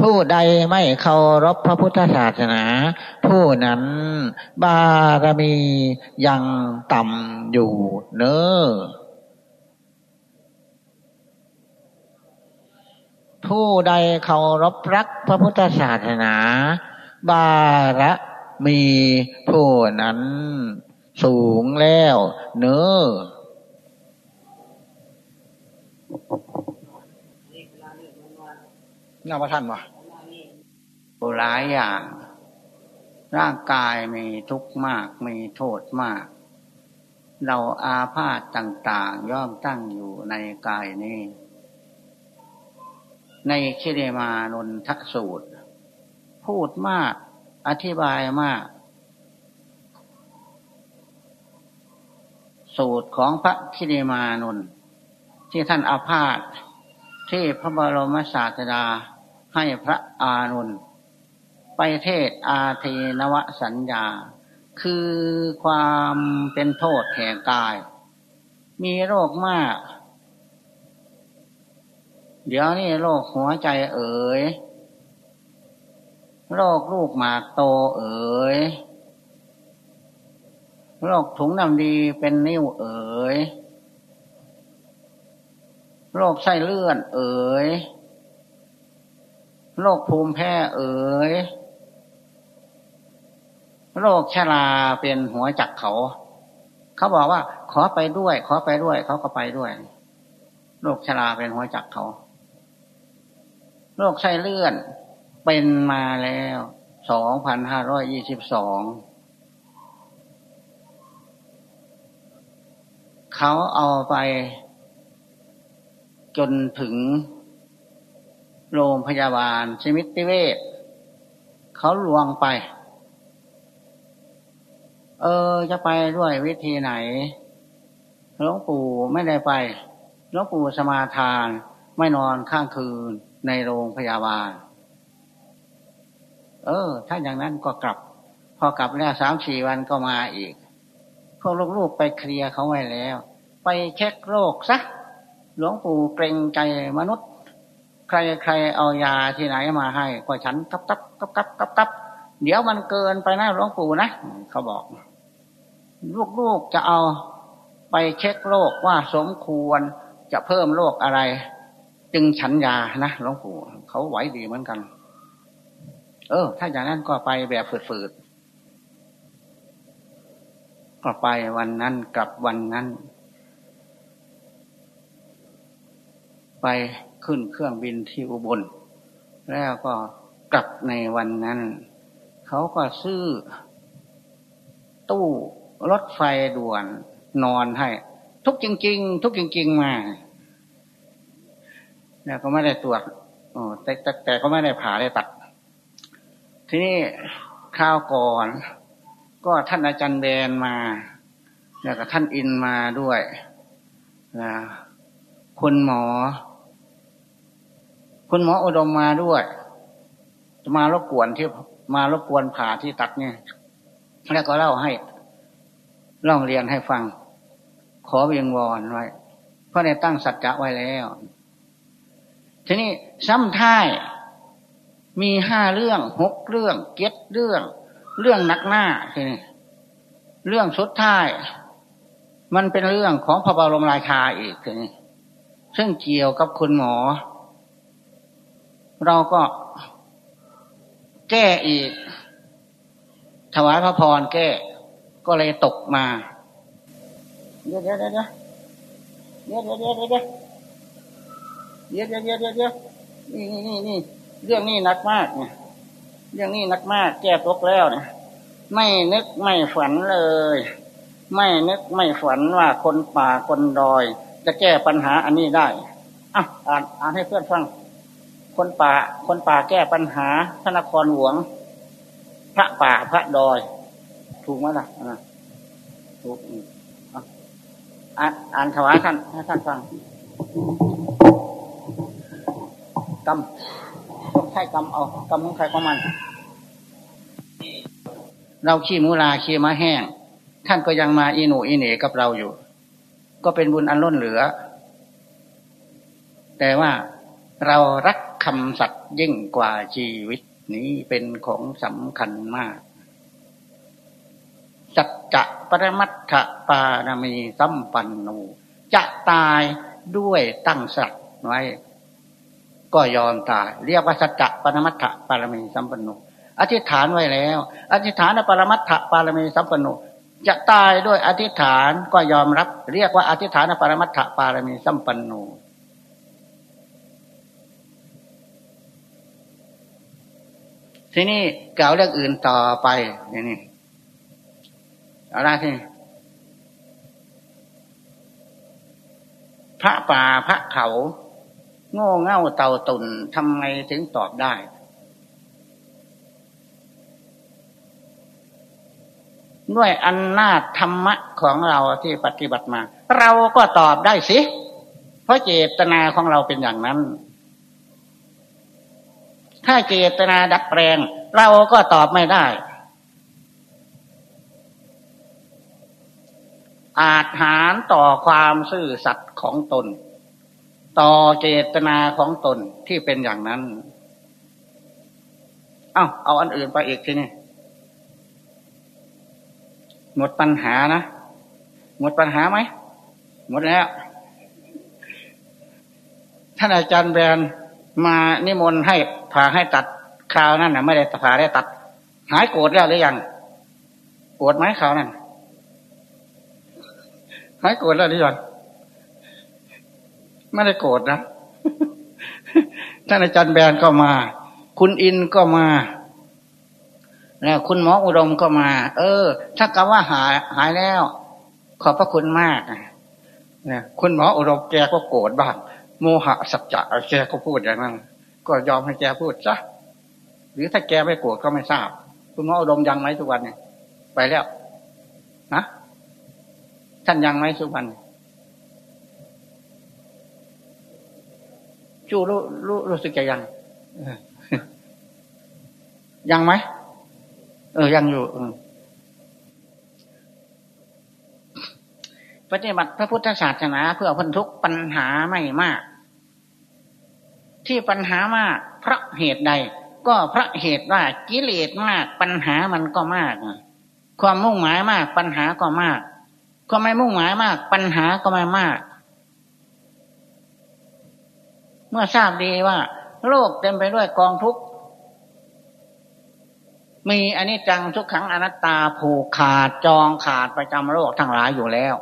ผู้ใดไม่เคารพพระพุทธศาสนา ผู้นั้นบารมียังต่ำอยู่เนอผู้ใดเคารพรักพระพุทธศาสนา บารมีผู้นั้นสูงแล้วเนอ น่าประท่านวะหลายอย่าง ร่างกายมีทุกข์มาก มีโทษมาก เราอาพาธต่างๆ ย่อมตั้งอยู่ในกายนี้ ในคิเดมานนทสูตร พูดมาก อธิบายมาก สูตรของพระคิเดมานนที่ท่านอาพาธ ที่พระบรมศาสดาให้พระอานนท์ไปเทศอาเทนวสัญญา คือความเป็นโทษแห่งกาย มีโรคมาก เดี๋ยวนี้โรคหัวใจเอ๋ยโรคลูกหมากโตเอ๋ยโรคถุงน้ำดีเป็นนิ่วเอ๋ย โรคไส้เลื่อน เอ๋ยโรคภูมิแพ้เอ๋ยโรคชราเป็นหัวจักเขา เขาบอกว่า ขอไปด้วย ขอไปด้วย เขาก็ไปด้วยโรคชราเป็นหัวจักเขาโรคไส้เลื่อนเป็นมาแล้วสองพันห้าร้อยยี่สิบสองเขาเอาไป จนถึงโรงพยาบาลชมิติเวศเขาลวงไป เออ จะไปด้วยวิธีไหนหลวงปู่ไม่ได้ไปหลวงปู่สมาทานไม่นอนข้างคืนในโรงพยาบาล เออ ถ้าอย่างนั้นก็กลับ พอกลับแล้วสามสี่วันก็มาอีก พวกลูกๆไปเคลียร์เขาไว้แล้ว ไปเช็คโรคซะ หลวงปู่เกรงใจมนุษย์ ใครใครเอายาที่ไหนมาให้ก็ฉันกับกับกับกับกับกับเดี๋ยวมันเกินไปนะหลวงปู่นะเขาบอก ลูกๆจะเอาไปเช็คโรคว่าสมควรจะเพิ่มโรคอะไร จึงฉันยานะหลวงปู่เขาไหวดีเหมือนกัน เออ ถ้าอย่างนั้นก็ไปแบบฝืดๆก็ไปวันนั้นกับวันนั้น ไปขึ้นเครื่องบินที่อุบล แล้วก็กลับในวันนั้น เขาก็ซื้อ ตู้รถไฟด่วนนอนให้ ทุกจริง ๆ ทุกจริง ๆ มา แล้วก็ไม่ได้ตรวจอแต่แต่แต่ก็ไม่ได้ผ่าได้ตัด ทีนี้ข้าวก่อน ก็ท่านอาจารย์แดนมา แล้วก็ท่านอินมาด้วยนะคุณหมอ คุณหมออุดมมาด้วยมารบกวนที่มารบกวนผ่าที่ตัดเนี่ย แล้วก็เล่าให้เล่าเรียนให้ฟัง ขอเวียงวอนไว้เพราะในตั้งสัจจะไว้แล้ว ทีนี้ซ้ำท้ายมีห้าเรื่องหกเรื่องเก็ดเรื่อง เรื่องนักหน้าทีนี้เรื่องสุดท้าย มันเป็นเรื่องของพระบรมราชาอีกทีนี้ซึ่งเกี่ยวกับคุณหมอ เราก็แก้อีก ถวายพระพรแก้ ก็เลยตกมาเดี๋ยวเดี๋ยวเดี๋ยวเดี๋ยวเดี๋ยวเดี๋ยวเดี๋ยวเดี๋ยวเดี๋ยวเดี๋ยวเดี๋ยวเดี๋ยวนี่นี่นี่นี่เรื่องนี้หนักมากเนี่ยเรื่องนี้หนักมาก แก้ตกแล้วเนี่ยไม่นึกไม่ฝันเลย ไม่นึกไม่ฝันว่าคนป่าคนดอย จะแก้ปัญหาอันนี้ได้อะอ่านอ่านให้เพื่อนฟัง คนป่า คนป่าแก้ปัญหาพระนครหลวง พระป่าพระดอย ถูกไหมล่ะอ่าถูกอ่านอ่านถวายท่านให้ท่านฟังกรรมต้องใช้กรรมเอากรรมของใครของมัน เราขี้มูลาขี้มะแห้ง ท่านก็ยังมาอีหนูอีเหนกับเราอยู่ ก็เป็นบุญอันล้นเหลือ แต่ว่าเรารัก คำสัตย์ยิ่งกว่าชีวิตนี้เป็นของสำคัญมาก สัจจะปรมัตถปารมีสัมปันโนจะตายด้วยตั้งสัตว์ไว้ ก็ยอมตาย เรียกว่าสัจจะปรมัตถปารมีสัมปันโนอธิษฐานไว้แล้ว อธิษฐานปรมัตถปารมีสัมปันโนจะตายด้วยอธิษฐานก็ยอมรับ เรียกว่าอธิษฐานปรมัตถปารมีสัมปันโน ทีนี้กล่าวเรื่องอื่นต่อไปนี่างนี่อะไรที่พระป่าพระเขา โง่เง่าเต่าตุนทำไมถึงตอบได้ ด้วยอำนาจธรรมะของเราที่ปฏิบัติมา เราก็ตอบได้สิ เพราะเจตนาของเราเป็นอย่างนั้น ถ้าเจตนาดัดแปลง เราก็ตอบไม่ได้ อาจหารต่อความซื่อสัตย์ของตน ต่อเจตนาของตนที่เป็นอย่างนั้น เอาเอาอันอื่นไปอีกทีนี่หมดปัญหานะ หมดปัญหาไหม หมดแล้ว ท่านอาจารย์แบรน มานิมนต์ให้ผ่าให้ตัดคราวนั้นนะไม่ได้ผ่าได้ตัด หายโกรธแล้วหรือยังโกรธไหมคราวนั้นหายโกรธแล้วหรือยังไม่ได้โกรธนะท่านอาจารย์แบนก็มา คุณอินก็มาแล้วคุณหมออุดมก็มา เออ ถ้ากับว่าหายหายแล้ว ขอบพระคุณมากนี่ยคุณหมออุดมแกก็โกรธบ้าง โมหะสัจจะแกก็พูดอย่างนั้นก็ยอมให้แกพูดซะหรือถ้าแกไม่โกรธก็ไม่ทราบ คุณหมออุดมยังไหมทุกวันเนี่ยไปแล้วนะท่านยังไหมทุกวันจู้รู้รู้รู้สึกจยังยังไหมเออยังอยู่ปฏิบัติพระพุทธศาสนาเพื่อพ้นทุกปัญหาไม่มาก ที่ปัญหามากเพราะเหตุใด ก็เพราะเหตุว่ากิเลสมากปัญหามันก็มาก ความมุ่งหมายมากปัญหาก็มากความไม่มุ่งหมายมาก ปัญหาก็ไม่มาก เมื่อทราบดีว่า โลกเต็มไปด้วยกองทุกข์มีอันนี้จังทุกขังอนัตตาผูกขาดจองขาดประจำโลกทั้งหลายอยู่แล้ว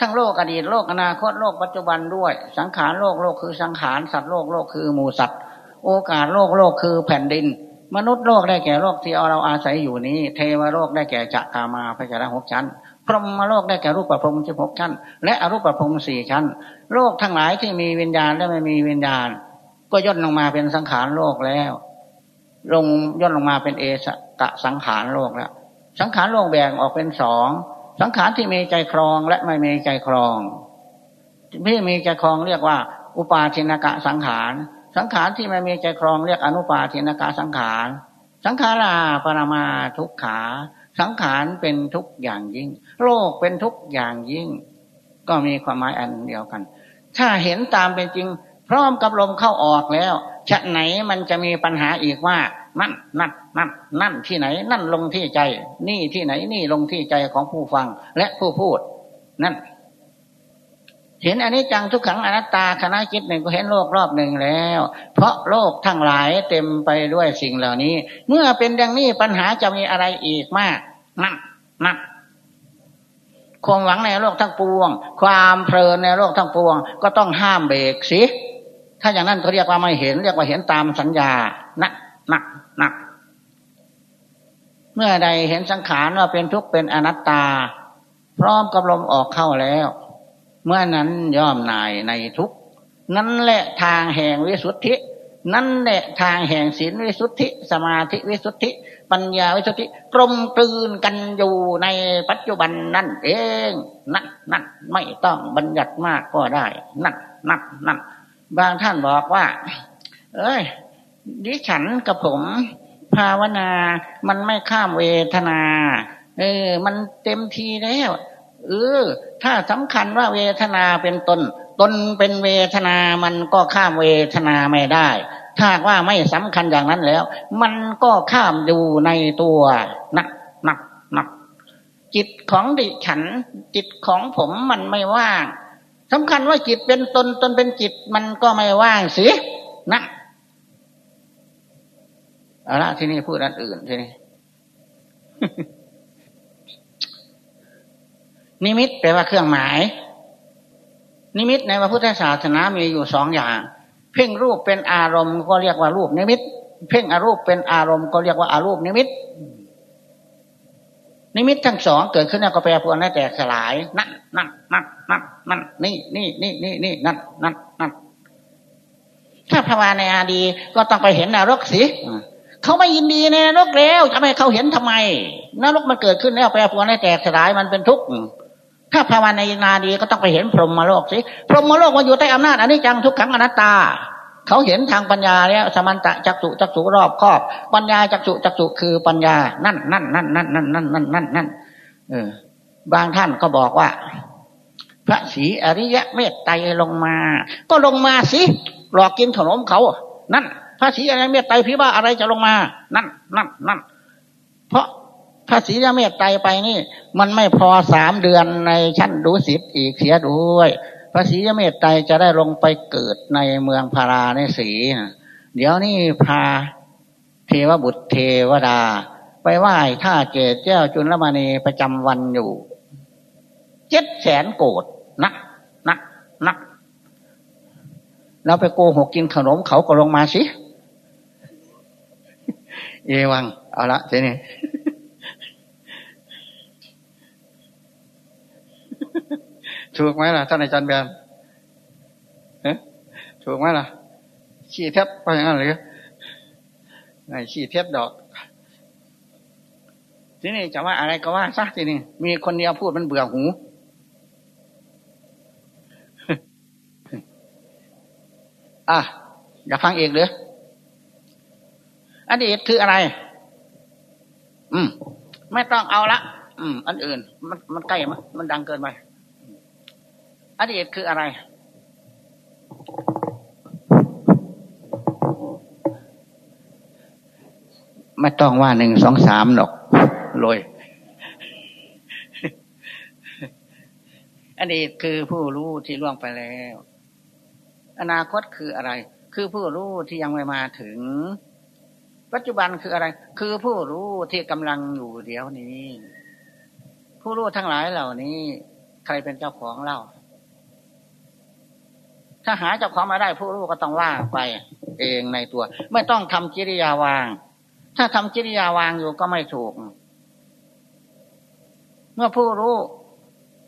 ทั้งโลกอดีตโลกอนาคตโลกปัจจุบันด้วย สังขารโลกโลกคือสังขารสัตว์โลกโลกคือหมูสัตว์ โอกาสโลกโลกคือแผ่นดิน มนุษย์โลกได้แก่โลกที่เราอาศัยอยู่นี้ เทวโลกได้แก่จักรามาพระจาหกชั้นพรหมโลกได้แก่รูปประพรมสิบหกชั้น และอรูปประพรมสี่ชั้น โลกทั้งหลายที่มีวิญญาณและไม่มีวิญญาณ ก็ย่นลงมาเป็นสังขารโลกแล้ว ลงย่นลงมาเป็นเอสกะสังขารโลกแล้ว สังขารโลกแบ่งออกเป็นสอง สังขารที่มีใจครองและไม่มีใจครองที่มีใจครองเรียกว่า อุปาทินกะสังขาร สังขารที่ไม่มีใจครองเรียกอนุปาทินกะสังขาร สังขาราปรมาทุกขา สังขารเป็นทุกอย่างยิ่ง โลกเป็นทุกอย่างยิ่ง ก็มีความหมายอันเดียวกัน ถ้าเห็นตามเป็นจริง พร้อมกับลมเข้าออกแล้วชะไหนมันจะมีปัญหาอีกว่า นั่นนั่นนั่นนั่นที่ไหน นั่นลงที่ใจ นี่ที่ไหน นี่ลงที่ใจของผู้ฟัง และผู้พูด นั่น เห็นอันนี้จังทุกขังอนัตตาคณะคิดหนึ่งก็เห็นโลกรอบหนึ่งแล้ว เพราะโลกทั้งหลายเต็มไปด้วยสิ่งเหล่านี้ เมื่อเป็นดังนี้ปัญหาจะมีอะไรอีกมาก นั่นนั่นความหวังในโลกทั้งปวง ความเพลินในโลกทั้งปวง ก็ต้องห้ามเบรกสิถ้าอย่างนั้นเขาเรียกว่าไม่เห็น เรียกว่าเห็นตามสัญญานะนั กนัก เมื่อใดเห็นสังขารว่าเป็นทุกข์เป็นอนัตตา พร้อมกับลมออกเข้าแล้ว เมื่อนั้นย่อมนายในทุกข์นั่นแหละทางแห่งวิสุทธิ นั่นแหละทางแห่งศีลวิสุทธิ สมาธิวิสุทธิ ปัญญาวิสุทธิกลมกลืนกันอยู่ในปัจจุบันนั่นเองนั่นนั่นไม่ต้องบัญญัติมากก็ได้ นั่นนั่นนั่นบางท่านบอกว่า เอ้ย ดิฉันกับผม ภาวนามันไม่ข้ามเวทนา เออ มันเต็มทีแล้วเออ ถ้าสำคัญว่าเวทนาเป็นตนตนเป็นเวทนามันก็ข้ามเวทนาไม่ได้ ถ้าว่าไม่สำคัญอย่างนั้นแล้ว มันก็ข้ามดูในตัวนักนักนักจิตของดิฉัน จิตของผมมันไม่ว่างสำคัญว่าจิตเป็นตนตนเป็นจิตมันก็ไม่ว่างสินะ เอาละที่นี่พูดอันอื่นที่นี่นิมิตแปลว่าเครื่องหมาย นิมิตในพระพุทธศาสนามีอยู่สองอย่าง เพ่งรูปเป็นอารมณ์ก็เรียกว่ารูปนิมิต เพ่งอารูปเป็นอารมณ์ก็เรียกว่าอารูปนิมิต นิมิตทั้งสองเกิดขึ้นแล้วก็แปรปรวนและแตกสลายนั่นนั่นนั่นนั่นนั่นนี่นี่นี่นี่นี่นั่นนั่นนั่นถ้าภาวนาดีก็ต้องไปเห็นนรกสิ เขาไม่ยินดีในนรกแล้วจะไม่เขาเห็นทำไมนรกมันเกิดขึ้นแล้วแปรปรวนและแตกสลายมันเป็นทุกข์ถ้าภาวนาดีก็ต้องไปเห็นพรหมโลกสิพรหมโลกมันอยู่ใต้อำนาจอันนี้จังทุกขังอนัตตาเขาเห็นทางปัญญาเนี่ยสมันตะจักสุจักสุรอบครอบ ปัญญาจักสุจักสุคือปัญญา นั่นนั่นนั่นนั่นนั่นนั่นนั่นนั่นนั่นเออบางท่านก็บอกว่า พระศรีอริยะเมตไตรลงมา ก็ลงมาสิหลอกกินขนมเขา นั่น พระศรีอริยเมตไตรพิบ้าอะไรจะลงมา นั่นนั่นนั่นเพราะพระศรีเมตไตรไปนี่ มันไม่พอสามเดือนในชั้นดุสิตอีกเสียด้วยพระศรีเมตไตรจะได้ลงไปเกิดในเมืองพาราในสีเดี๋ยวนี้พาเทวบุตรเทวดา ไปไหว้ท่าเกศเจ้าจุลมณีประจำวันอยู่เจ็ดแสนโกดนักนักนักเราไปโกหกกินขนมเขาก็ลงมาสิ เอวัง เอาละเจนี่ถูกไหมล่ะท่านอาจารย์แบนถูกไหมล่ะ ขี้เทบไปอย่างนั้นหรือไอ้ขี้เทบดอก ทีนี้จะว่าอะไรก็ว่าซะทีนี้มีคนเดียวพูดมันเบื่อหูอะอย่าฟังเองเลย อดีตคืออะไร อืม ไม่ต้องเอาละ อืม อันอื่น มันมันใกล้มันดังเกินไป อดีตคืออะไร ไม่ต้องว่าหนึ่งสองสามหรอกโรยอดีตคือผู้รู้ที่ล่วงไปแล้ว อนาคตคืออะไร คือผู้รู้ที่ยังไม่มาถึง ปัจจุบันคืออะไร คือผู้รู้ที่กำลังอยู่เดี๋ยวนี้ ผู้รู้ทั้งหลายเหล่านี้ ใครเป็นเจ้าของเล่า ถ้าหาเจ้าของมาได้ ผู้รู้ก็ต้องว่างไป เองในตัว ไม่ต้องทำกิริยาวาง ถ้าทำกิริยาวางอยู่ก็ไม่ถูก เมื่อผู้รู้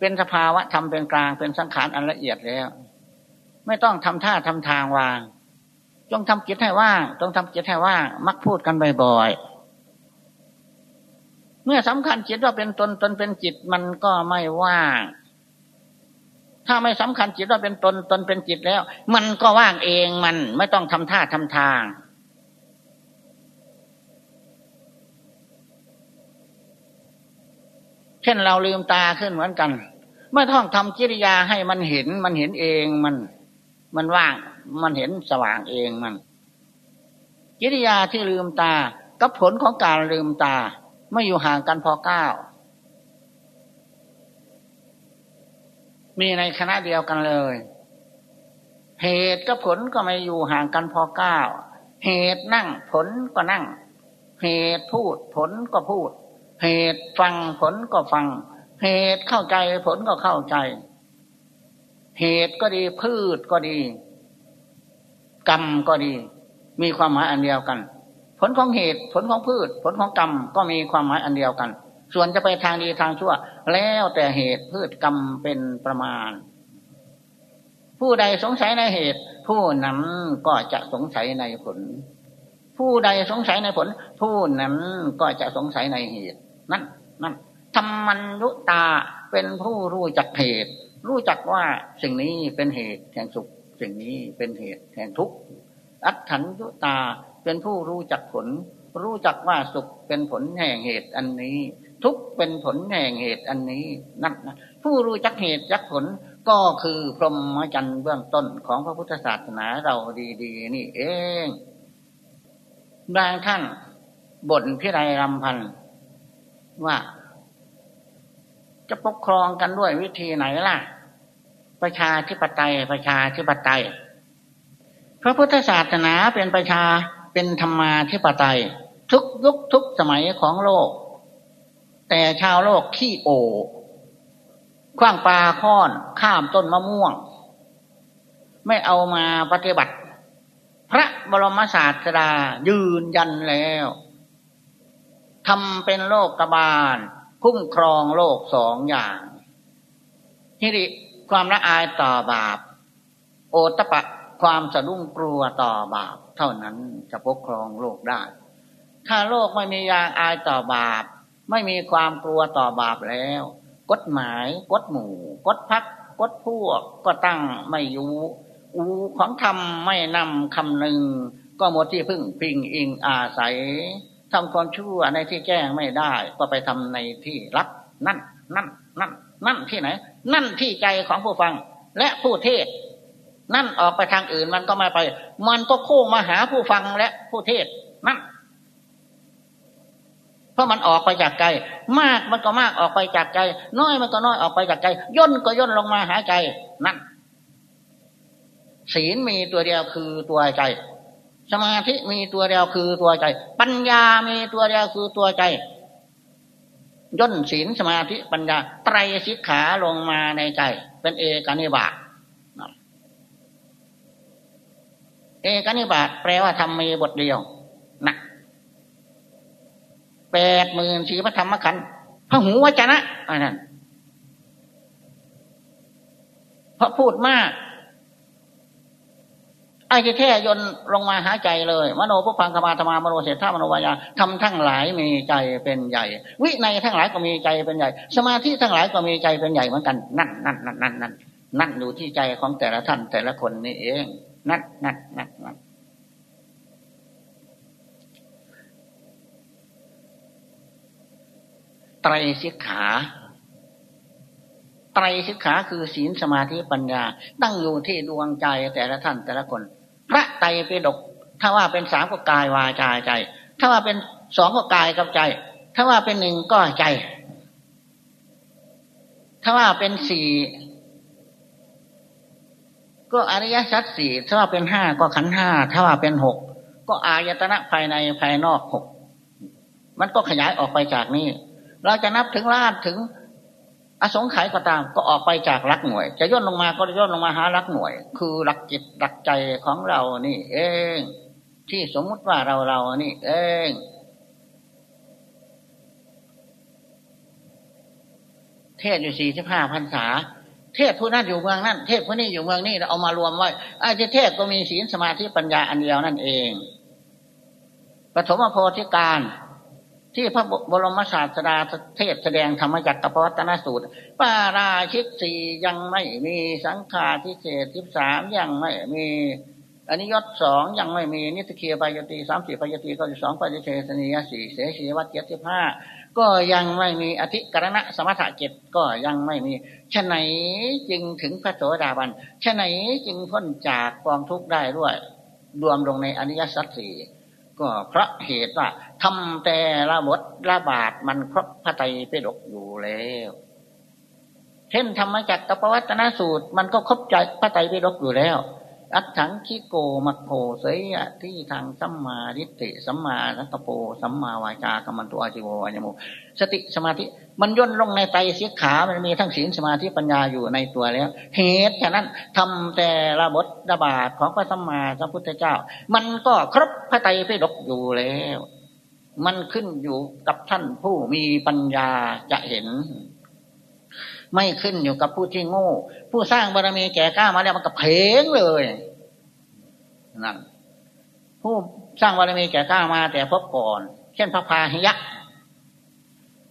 เป็นสภาวะทำเป็นกลางเป็นสังขารอันละเอียดแล้ว ไม่ต้องทำท่าทำทางวาง จงทำจิตให้ว่างจงทำจิตให้ว่างมักพูดกันบ่อยๆเมื่อสำคัญจิตว่าเป็นตนตนเป็นจิตมันก็ไม่ว่าง ถ้าไม่สำคัญจิตว่าเป็นตนตนเป็นจิตแล้ว มันก็ว่างเองมันไม่ต้องทำท่าทำทางเช่นเราลืมตาขึ้นเหมือนกัน ไม่ต้องทำกิริยาให้มันเห็น มันเห็นเองมัน มันว่าง มันเห็นสว่างเองมันกิริยาที่ลืมตา กับผลของการลืมตา ไม่อยู่ห่างกันพอเก้ามีในคณะเดียวกันเลย เหตุกับผลก็ไม่อยู่ห่างกันพอเก้าเหตุนั่งผลก็นั่ง เหตุพูดผลก็พูด เหตุฟังผลก็ฟัง เหตุเข้าใจผลก็เข้าใจ เหตุก็ดีพืชก็ดี กรรมก็ดี มีความหมายอันเดียวกัน ผลของเหตุผลของพืช ผลของกรรมก็มีความหมายอันเดียวกัน ส่วนจะไปทางดีทางชั่ว แล้วแต่เหตุพืชกรรมเป็นประมาณ ผู้ใดสงสัยในเหตุ ผู้นั้นก็จะสงสัยในผล ผู้ใดสงสัยในผล ผู้นั้นก็จะสงสัยในเหตุ นั่นนั่นธรรมัญญุตาเป็นผู้รู้จักเหตุ รู้จักว่าสิ่งนี้เป็นเหตุแห่งสุข สิ่งนี้เป็นเหตุแห่งทุกข์อัตถัญญุตาเป็นผู้รู้จักผล รู้จักว่าสุขเป็นผลแห่งเหตุอันนี้ ทุกข์เป็นผลแห่งเหตุอันนี้นั่นนะผู้รู้จักเหตุจักผลก็คือพรหมจรรย์เบื้องต้นของพระพุทธศาสนาเราดีๆ นี่เองบางท่านบ่นพิไรรำพันว่า จะปกครองกันด้วยวิธีไหนล่ะ ประชาธิปไตยประชาธิปไตย พระพุทธศาสนาเป็นประชาเป็นธรรมาธิปไตย ทุกยุคทุกสมัยของโลก แต่ชาวโลกขี้โอคว้างปลาค้อนข้ามต้นมะม่วง ไม่เอามาปฏิบัติ พระบรมศาสดายืนยันแล้วทำเป็นโลกกบาลคุ้มครองโลกสองอย่างฮิริ ความละอายต่อบาป โอตปะ ความสะดุ้งกลัวต่อบาป เท่านั้นจะปกครองโลกได้ ถ้าโลกไม่มียางอายต่อบาป ไม่มีความกลัวต่อบาปแล้ว กฎหมาย กฎหมู่ กฎพักกฎพวก ก็ตั้งไม่อยู่อูของธรรมไม่นำคำหนึ่ง ก็หมดที่พึ่งพิงอิงอาศัยทำความชั่วในที่แจ้งไม่ได้ ก็ไปทำในที่รับนั่น นั่น นั่น นั่นที่ไหน นั่นที่ใจของผู้ฟัง และผู้เทศ นั่นออกไปทางอื่นมันก็ไม่ไป มันก็โค้งมาหาผู้ฟังและผู้เทศนั่นเพราะมันออกไปจากใจมากมันก็มากออกไปจากใจน้อยมันก็น้อยออกไปจากใจย่นก็ย่นลงมาหาใจนั่นศีลมีตัวเดียวคือตัวใจ สมาธิมีตัวเดียวคือตัวใจ ปัญญามีตัวเดียวคือตัวใจ ย่นศีลสมาธิปัญญา ไตรสิกขาลงมาในใจ เป็นเอกนิบาตเอกนิบาตแปลว่าทำมีบทเดียวนะแปดหมื่นสี่พระธรรมขันธ์พระหูวจนะอันนั้นเพราะพูดมาก ไอ้ที่แท้ยนลงมาหาใจเลย มโนพุพังคมาธรรมามโนเสถามโนวายาทำทั้งหลายมีใจเป็นใหญ่ วิในทั้งหลายก็มีใจเป็นใหญ่ สมาธิทั้งหลายก็มีใจเป็นใหญ่เหมือนกัน นั่นนั่นนั่นนั่นนั่นนั่นอยู่ที่ใจของแต่ละท่านแต่ละคนนี่เอง นั่นนั่นนั่นนั่นไตรสิกขาไตรสิกขาคือศีลสมาธิปัญญา ตั้งอยู่ที่ดวงใจแต่ละท่านแต่ละคน พระไตรปิฎกถ้าว่าเป็นสามก็กายวาจาใจ ถ้าว่าเป็นสองก็กายกับใจ ถ้าว่าเป็นหนึ่งก็ใจ ถ้าว่าเป็นสี่ก็อริยสัจสี่ถ้าว่าเป็นห้าก็ขันห้าถ้าว่าเป็นหกก็อายตนะภายในภายนอกหกมันก็ขยายออกไปจากนี้ เราจะนับถึงล้านถึง อสงไขยก็ตามก็ออกไปจากรักหน่วย จะย่นลงมาก็ย่นลงมาหารักหน่วย คือรักจิตรักใจของเรานี่ เอง ที่สมมุติว่าเราเรานี่ เองเทศอยู่สี่สิบห้าพรรษา เทศผู้นั้นอยู่เมืองนั้น เทศผู้นี้อยู่เมืองนี้เราเอามารวมไว้ไอ้เทศก็มีศีลสมาธิปัญญาอันเดียวนั่นเองปฐมโพธิการ ที่พระบรมศาสดาเทศแสดงธรรมจักรปวัตนสูตรปาราชิกสี่ยังไม่มีสังฆาทิเศษสิบสามยังไม่มีอันนี้ยศสองยังไม่มีนิสเคียปายตีสามสี่ปายตีก็สองปายเชสนียสี่เสชีวัตเจ็ดสิบห้าก็ยังไม่มีอธิกรณะสมถะเจ็ดก็ยังไม่มีฉะไหนจึงถึงพระโสดาบันฉะไหนจึงพ้นจากกองทุกข์ได้ด้วย รวมลงในอนิยสัจสี่ ก็เพราะเหตุว่าทำแต่ละบทละบาทมันครบพระไตรปิฎกอยู่แล้วเช่นธรรมจักรกับปวัตนสูตร มันก็ครบใจพระไตรปิฎกอยู่แล้ว อัตถังคิโกมัคโคเสยที่ทางสัมมาดิติสัมมาสัตโปสัมมาวาจากรรมันตัวจิโวอัญโมสติสมาธิมันย่นลงในไตเสียขา มันมีทั้งศีลสมาธิปัญญาอยู่ในตัวแล้ว เหตุฉะนั้นทำแต่ละบทระบาดของพระสัมมาสัมพุทธเจ้า มันก็ครบพระไตรปิฎกอยู่แล้ว มันขึ้นอยู่กับท่านผู้มีปัญญาจะเห็น ไม่ขึ้นอยู่กับผู้ที่โง่ ผู้สร้างบารมีแก่กล้ามาแล้วมันก็เพงเลยนั่นผู้สร้างบารมีแก่กล้ามาแต่พบก่อน เช่นพระพาหิยะ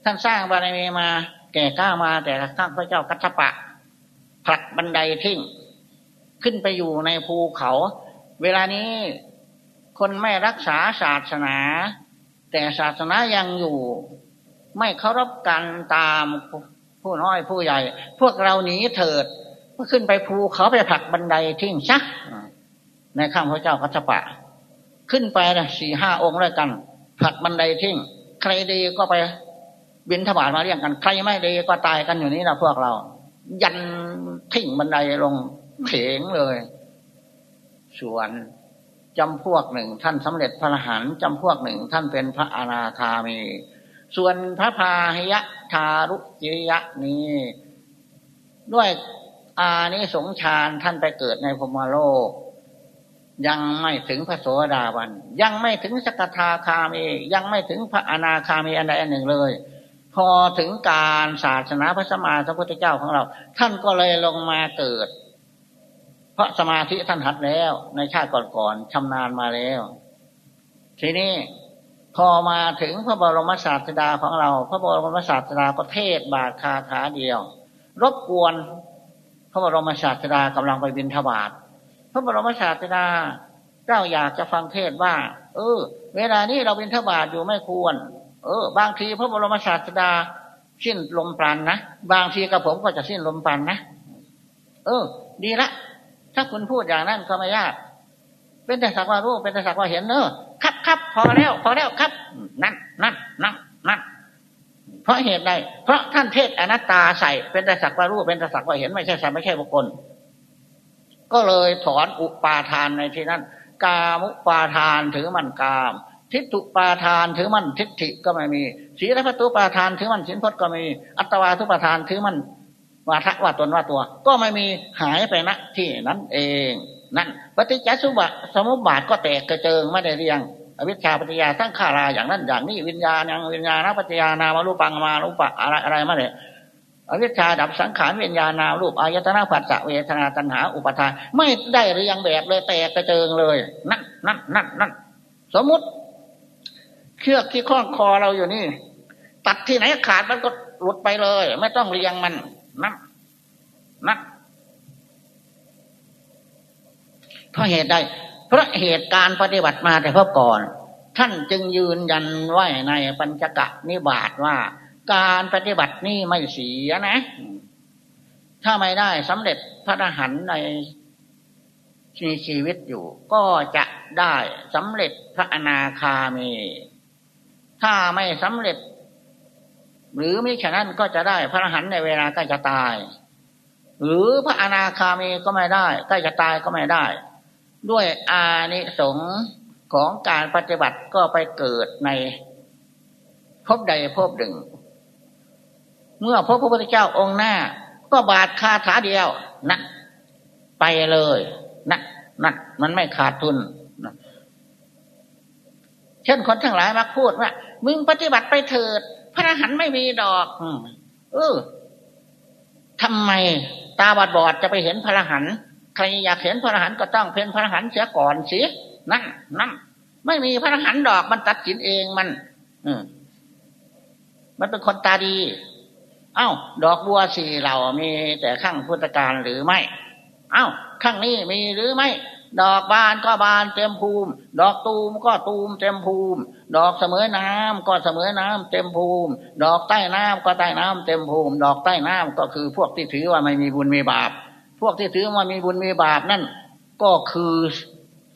ท่านสร้างบารมีมา แก่กล้ามาแต่ข้างพระเจ้ากัตถปะผลักบันไดทิ้งขึ้นไปอยู่ในภูเขา เวลานี้คนไม่รักษาศาสนา แต่ศาสนายังอยู่ ไม่เคารพกันตาม ผู้น้อยผู้ใหญ่ พวกเราหนีเถิดก็ขึ้นไปภูเขาไปผลักบันไดทิ้งชักในข้างพระเจ้าพัชปะ ขึ้นไปนะสี่ห้าองค์ด้วยกันผลักบันไดทิ้ง ใครดีก็ไปบินถบาทมาเรียงกัน ใครไม่ดีก็ตายกันอยู่นี้นะพวกเรา ยันทิ้งบันไดลงเขงเลย ส่วนจำพวกหนึ่งท่านสำเร็จพระอรหันต์จำพวกหนึ่งท่านเป็นพระอนาคามี ส่วนพระพาหิยะทารุจิริยะนี้ ด้วยอานิสงชานท่านไปเกิดในพมโลก ยังไม่ถึงพระโสดาบัน ยังไม่ถึงสกทาคามี ยังไม่ถึงพระอนาคามีอันใดอันหนึ่งเลย พอถึงการศาสนาพระสมมาสัพพุทธเจ้าของเรา ท่านก็เลยลงมาเกิด เพราะสมาธิท่านหัดแล้ว ในชาติก่อนๆชำนาญมาแล้ว ทีนี้ พอมาถึงพระบรมศาสดาของเรา พระบรมศาสดาประเทศบาทคาขาเดียว รบกวน พระบรมศาสดากำลังไปบินทบาทพระบรมศาสดาเจ้าอยากจะฟังเทศว่า เออ เวลานี้เราบินทบาทอยู่ไม่ควร เออ บางทีพระบรมศาสดาสิ้นลมปราณนนะบางทีกับผมก็จะสิ้นลมปราณนนะเออ ดีละ ถ้าคุณพูดอย่างนั้นก็ไม่ยาก เป็นแต่สักว่ารู้เป็นแต่สักว่าเห็นเนอะ ครับ พอแล้ว พอแล้วครับ นั่นนั่นนั่นนั่นเพราะเหตุใดเพราะท่านเทศอนัตตาใส่เป็นแต่สักว่ารู้เป็นแต่สักว่าเห็นไม่ใช่สัตว์ไม่ใช่บุคคล ก็เลยถอนอุปาทานในที่นั้น กามุปาทานถือมันกาม ทิฏฐุปาทานถือมันทิฏฐิก็ไม่มีศีลพัตุปาทานถือมันสินพจน์ก็ไม่มีอัตวาทุปาทานถือมันวาทะว่าตนว่าตัว ก็ไม่มีหายไปณที่นั้นเอง นั่นปฏิจจสุบะสมุปบาทก็แตกกระเจิงไม่ได้เรียง อวิชชาปัญญาทั้งขาราอย่างนั้นอย่างนี้วิญญาณยังวิญญาณปัญญานามารูปังมารูปะอะไรอะไรมาเลยอวิชชาดับสังขารวิญญาณนารูปอายตนะผัสสะเวทนาตัณหาอุปทานไม่ได้เรียงแบบเลยแตกกระเจิงเลยนั่นนั่นนั่นนั่นสมมุติ เชือกที่คล้องคอเราอยู่นี่ ตัดที่ไหนขาดมันก็หลุดไปเลย ไม่ต้องเรียงมันนั่นนั่นเพราะเหตุใด เพราะเหตุการปฏิบัติมาแต่พบก่อน ท่านจึงยืนยันไว้ในปัญจกะนิบาตว่า การปฏิบัตินี่ไม่เสียนะ ถ้าไม่ได้สำเร็จพระอรหันต์ในมีชีวิตอยู่ ก็จะได้สำเร็จพระอนาคามี ถ้าไม่สำเร็จ หรือมิฉะนั้นก็จะได้พระอรหันต์ในเวลาใกล้จะตาย หรือพระอนาคามีก็ไม่ได้ใกล้จะตายก็ไม่ได้ ด้วยอานิสงส์ของการปฏิบัติก็ไปเกิดในพบใดพบหนึ่ง เมื่อพบพระพุทธเจ้าองค์หน้า ก็บาดคาถาเดียวนั่นไปเลยนั่นนั่นมันไม่ขาดทุนเช่นคนทั้งหลายมักพูดว่ามึงปฏิบัติไปเถิด พระอรหันต์ไม่มีดอกเออทำไมตาบอดบอดจะไปเห็นพระอรหันต์ ใครอยากเห็นพระอรหันต์ก็ต้องเป็นพระอรหันต์เสียก่อนสินั่นนั่นไม่มีพระอรหันต์ดอกมันตัดสินเองมัน อืมมันเป็นคนตาดี เอ้า ดอกบัวสี่เหล่ามีแต่ข้างพุทธการหรือไม่ เอ้า ข้างนี้มีหรือไม่ ดอกบานก็บานเต็มภูมิ ดอกตูมก็ตูมเต็มภูมิ ดอกเสมอน้ำก็เสมอน้ำเต็มภูมิ ดอกใต้น้ำก็ใต้น้ำเต็มภูมิ ดอกใต้น้ำก็คือพวกที่ถือว่าไม่มีบุญมีบาป พวกที่ถือว่ามีบุญมีบาปนั่น ก็คือ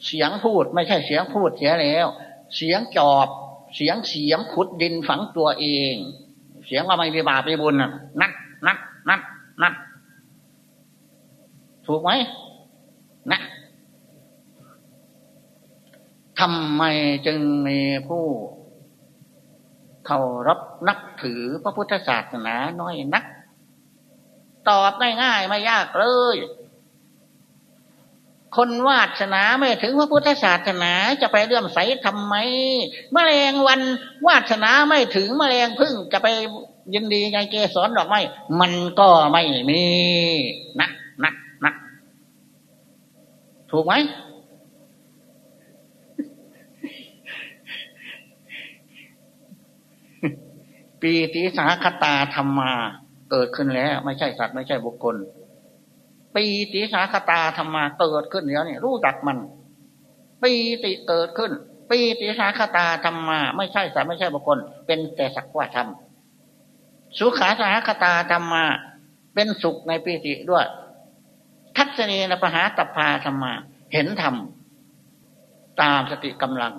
เสียงพูดไม่ใช่เสียงพูดเสียแล้ว เสียงจอบเสียงเสียงขุดดินฝังตัวเอง เสียงว่าไม่มีบาปมีบุญนั่นนั่นนั่นนั่นถูกไหมนะทำไมจึงมีผู้เคารพนับถือพระพุทธศาสนาน้อยนัก ตอบง่ายๆไม่ยากเลย คนวาสนาไม่ถึงพระพุทธศาสนาจะไปเลื่อมใสทำไมมแมลงวันวาสนาไม่ถึงมแมลงพึ่งจะไปยินดีไงเกสรดอกไม้มันก็ไม่มีนะนะนะถูกไหมปีติสาคตาธรรมา เกิดขึ้นแล้ว ไม่ใช่สัตว์ไม่ใช่บุคคล ปีติสาคตาธรรมาเกิดขึ้นแล้วเนี่ยรู้จักมัน ปีติเกิดขึ้น ปีติสาคตาธรรมา ไม่ใช่สัตว์ไม่ใช่บุคคล เป็นแต่สักว่าธรรมสุขาสาคตาธรรมา เป็นสุขในปีติด้วย ทัศนีนปหาตพาธรรมา เห็นธรรมตามสติกำลัง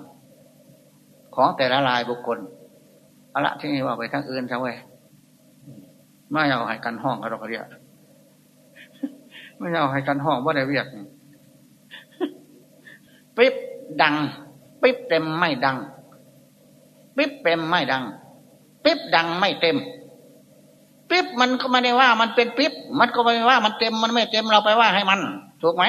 ของแต่ละลายบุคคลเอาละที่นี่ว่าไปทั้งอื่นทั้งเว้ ไม่เอาให้กันห้องเขาเราเรียกไม่เอาให้กันห้องว่าได้เรียกปิ๊บดัง ปิ๊บเต็มไม่ดัง ปิ๊บเต็มไม่ดัง ปิ๊บดังไม่เต็ม ปิ๊บมันก็ไม่ได้ว่า มันเป็นปิ๊บมันก็ไม่ว่ามันเต็มมันไม่เต็มเราไปว่าให้มัน ถูกไหม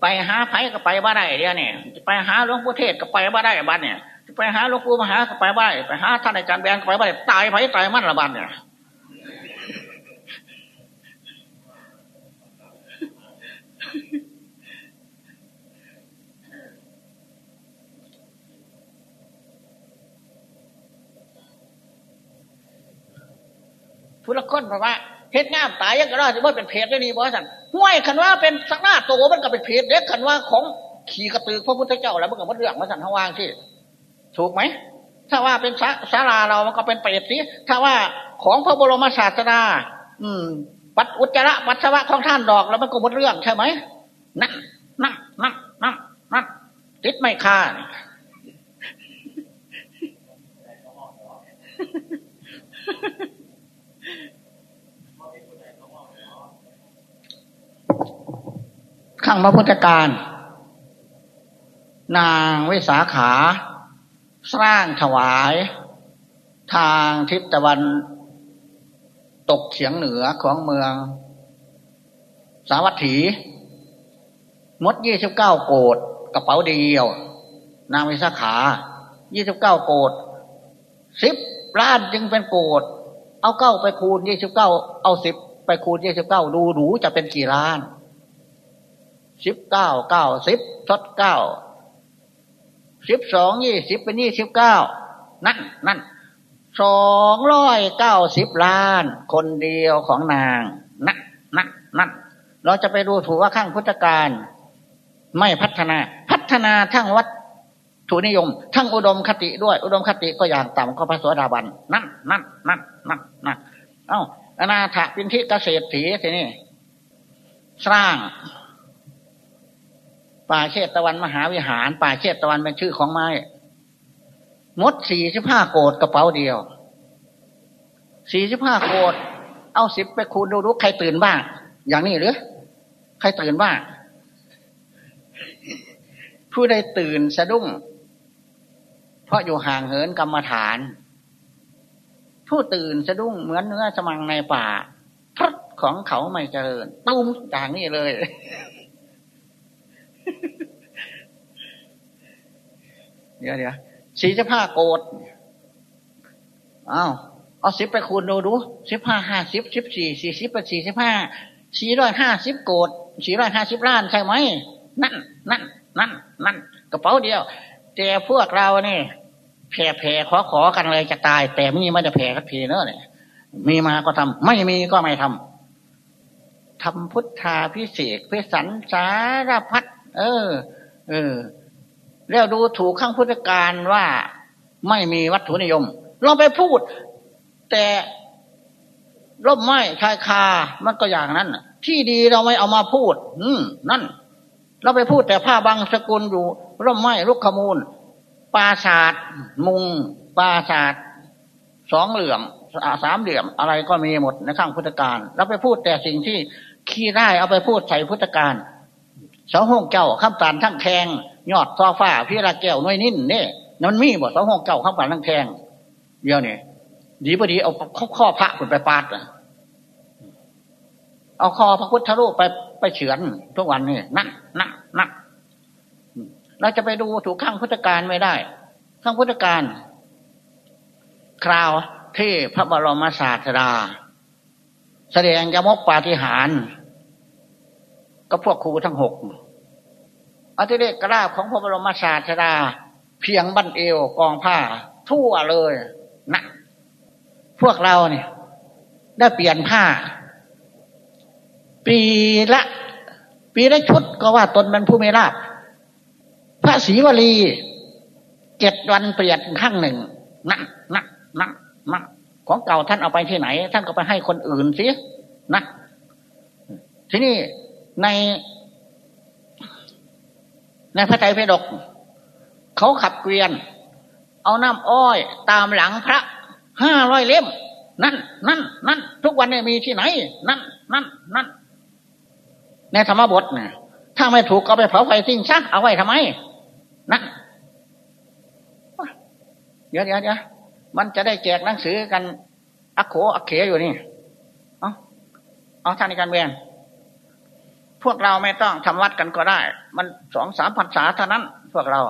ไปหาไผ่ก็ไปบ้าได้เดียวนี่ไปหาหลวงปู่เทศก็ไปบ้าได้บ้านเนี่ย ไปหาหลวงปู่มหาไปไหว้ไปหาท่านอาจารย์แบงไปไหว้ตายไปตายมั่นละบันเนี่ยผู้ละคนเพราะว่าเพชรงามตายยังก็ได้ถือว่าเป็นเพชรได้ดีบ่สันห้วยคันว่าเป็นสักหน้าโตมันก็เป็นเพชรเด็กคันว่าของขี่กระตือพระพุทธเจ้าแล้วมันก็มันเรื่องมาสันทวางที่ ถูกไหม ถ้าว่าเป็นศาลาเรามันก็เป็นเปรตสิถ้าว่าของพระบรมศาสดา อืม ปัดอุจจาระปัสสาวะของท่านดอกแล้วมันก็หมดเรื่องใช่ไหมนั่นนั่นนั่นนั่นนั่นติดไม่ค่าข้างพระพุทธการ นางวิสาขา สร้างถวายทางทิศตะวันตกเฉียงเหนือของเมือง สาวัตถี มดยี่สิบเก้าโกดกระเป๋าเดียว นางวิสาขายี่สิบเก้าโกดสิบล้านจึงเป็นโกดเอาเก้าไปคูณยี่สิบเก้าเอาสิบไปคูณยี่สิบเก้าดูหนูจะเป็นกี่ล้านสิบเก้าเก้าสิบทดเก้า สิบสองยี่สิบเป็นยี่สิบเก้านั่นนั่นสองร้อยเก้าสิบล้าน คนเดียวของนางนั่นนั่นนั่นเราจะไปดูถูกว่าข้างพุทธการ ไม่พัฒนา พัฒนาทั้งวัดถูนิยม ทั้งอุดมคติด้วย อุดมคติก็อย่างต่ำก็พระสวสดาบันนั่นนั่นนั่นนั่นนั่นเอ้าอนาถปินทิเกษตรถีทีนี่สร้าง ป่าเชตตะวันมหาวิหาร ป่าเชตตะวันเป็นชื่อของไม้มดสี่สิบห้าโกดกระเป๋าเดียวสี่สิบห้าโกดเอาสิบไปคูณดูดูใครตื่นบ้าง อย่างนี้หรือใครตื่นบ้างผู้ใดตื่นสะดุ้ง เพราะอยู่ห่างเหินกรรมฐาน ผู้ตื่นสะดุ้งเหมือนเนื้อสมังในป่าพรดของเขาไม่เจริญตุ้มอย่างนี้เลย เดี๋ยวเดี๋ยวสี่สิบห้าโกดอ้าวเอาสิบไปคูณดูดูสิบห้าห้าสิบสิบสี่สี่สิบเป็นสี่สิบห้าสี่ร้อยห้าสิบโกดสี่ร้อยห้าสิบล้านใช่ไหมนั่นนั่นนั่นนั่นกระเป๋าเดียวแต่พวกเราเนี่ยแผ่แผ่ขอขอกันเลยจะตาย แต่มีไม่จะแผ่กันทีเนอะเนี่ยมีมาก็ทำไม่มีก็ไม่ทำทำพุทธาพิเศษเพื่อสันสารพัดเออ เออ แล้วดูถูกข้างพุทธการว่าไม่มีวัตถุนิยมเราไปพูด แต่ร่มไม้ชายคา มันก็อย่างนั้นที่ดีเราไม่เอามาพูด อืมนั่น เราไปพูดแต่ผ้าบางสกุลอยู่ ร่มไม้ลุกขมูลปราศาสมุงปราศาสสองเหลี่ยมสามเหลี่ยมอะไรก็มีหมดในข้างพุทธการเราไปพูดแต่สิ่งที่ขี้ได้เอาไปพูดใส่พุทธการเสาห้องเจ้าข้ามตานทั้งแทง ยอดซอฟ้าพี่ระแก้วน้อยนิ่นเนี่ยมันมีบ่สองห้องเก่าข้างป่านั่งแทงเดียวเนี่ยดีพอดีเอาข้อข้อพระขุนไปปาดเอาคอพระพุทธรูปไปไปเฉือนทุกวันนี่นั่นนั่นนั่นเราจะไปดูถูกข้างพุทธการไม่ได้ ข้างพุทธการ คราวที่พระบรมศาสดา แสดงยมกปาฏิหารก็พวกครูทั้งหก อธิเดกราบของพระบรมศาสดา เพียงบั้นเอวกองผ้า ทั่วเลยนะพวกเราเนี่ย ได้เปลี่ยนผ้า ปีละ ปีละชุดก็ว่าตนเป็นผู้มีลาภพระศรีวลีเจ็ดวันเปลี่ยนข้างหนึ่งนั่นนั่นนั่นนั่นของเก่าท่านเอาไปที่ไหน ท่านก็ไปให้คนอื่นสินะทีนี้ใน ในพระไตรปิฎกเขาขับเกวียน เอาน้ำอ้อยตามหลังพระห้าร้อยเล่ม นั่น นั่น นั่น ทุกวันนี้มีที่ไหน นั่น นั่น นั่น ในธรรมบทเนี่ยถ้าไม่ถูกก็ไปเผาไฟทิ้งซะเอาไว้ทำไม นั่น เดี๋ยวเดี๋ยวเดี๋ยวมันจะได้แจกหนังสือกัน อักโขอักเขอยู่นี่ เอาเอาท่านในการเรียน พวกเราไม่ต้องทำวัดกันก็ได้ มันสองสามพันษาเท่านั้น พวกเรา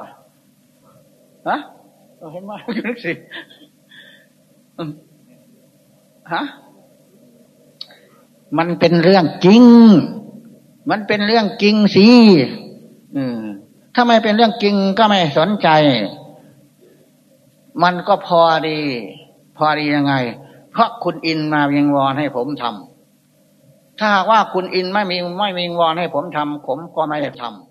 ฮะเห็นไหมนึกสิฮะมันเป็นเรื่องจริง มันเป็นเรื่องจริงสิถ้าไม่เป็นเรื่องจริงก็ไม่สนใจ มันก็พอดี พอดียังไง เพราะคุณอินมาเวียงวอนให้ผมทำ ถ้าว่าคุณอินไม่มีไม่มีวอนให้ผมทำผมก็ไม่ได้ทำ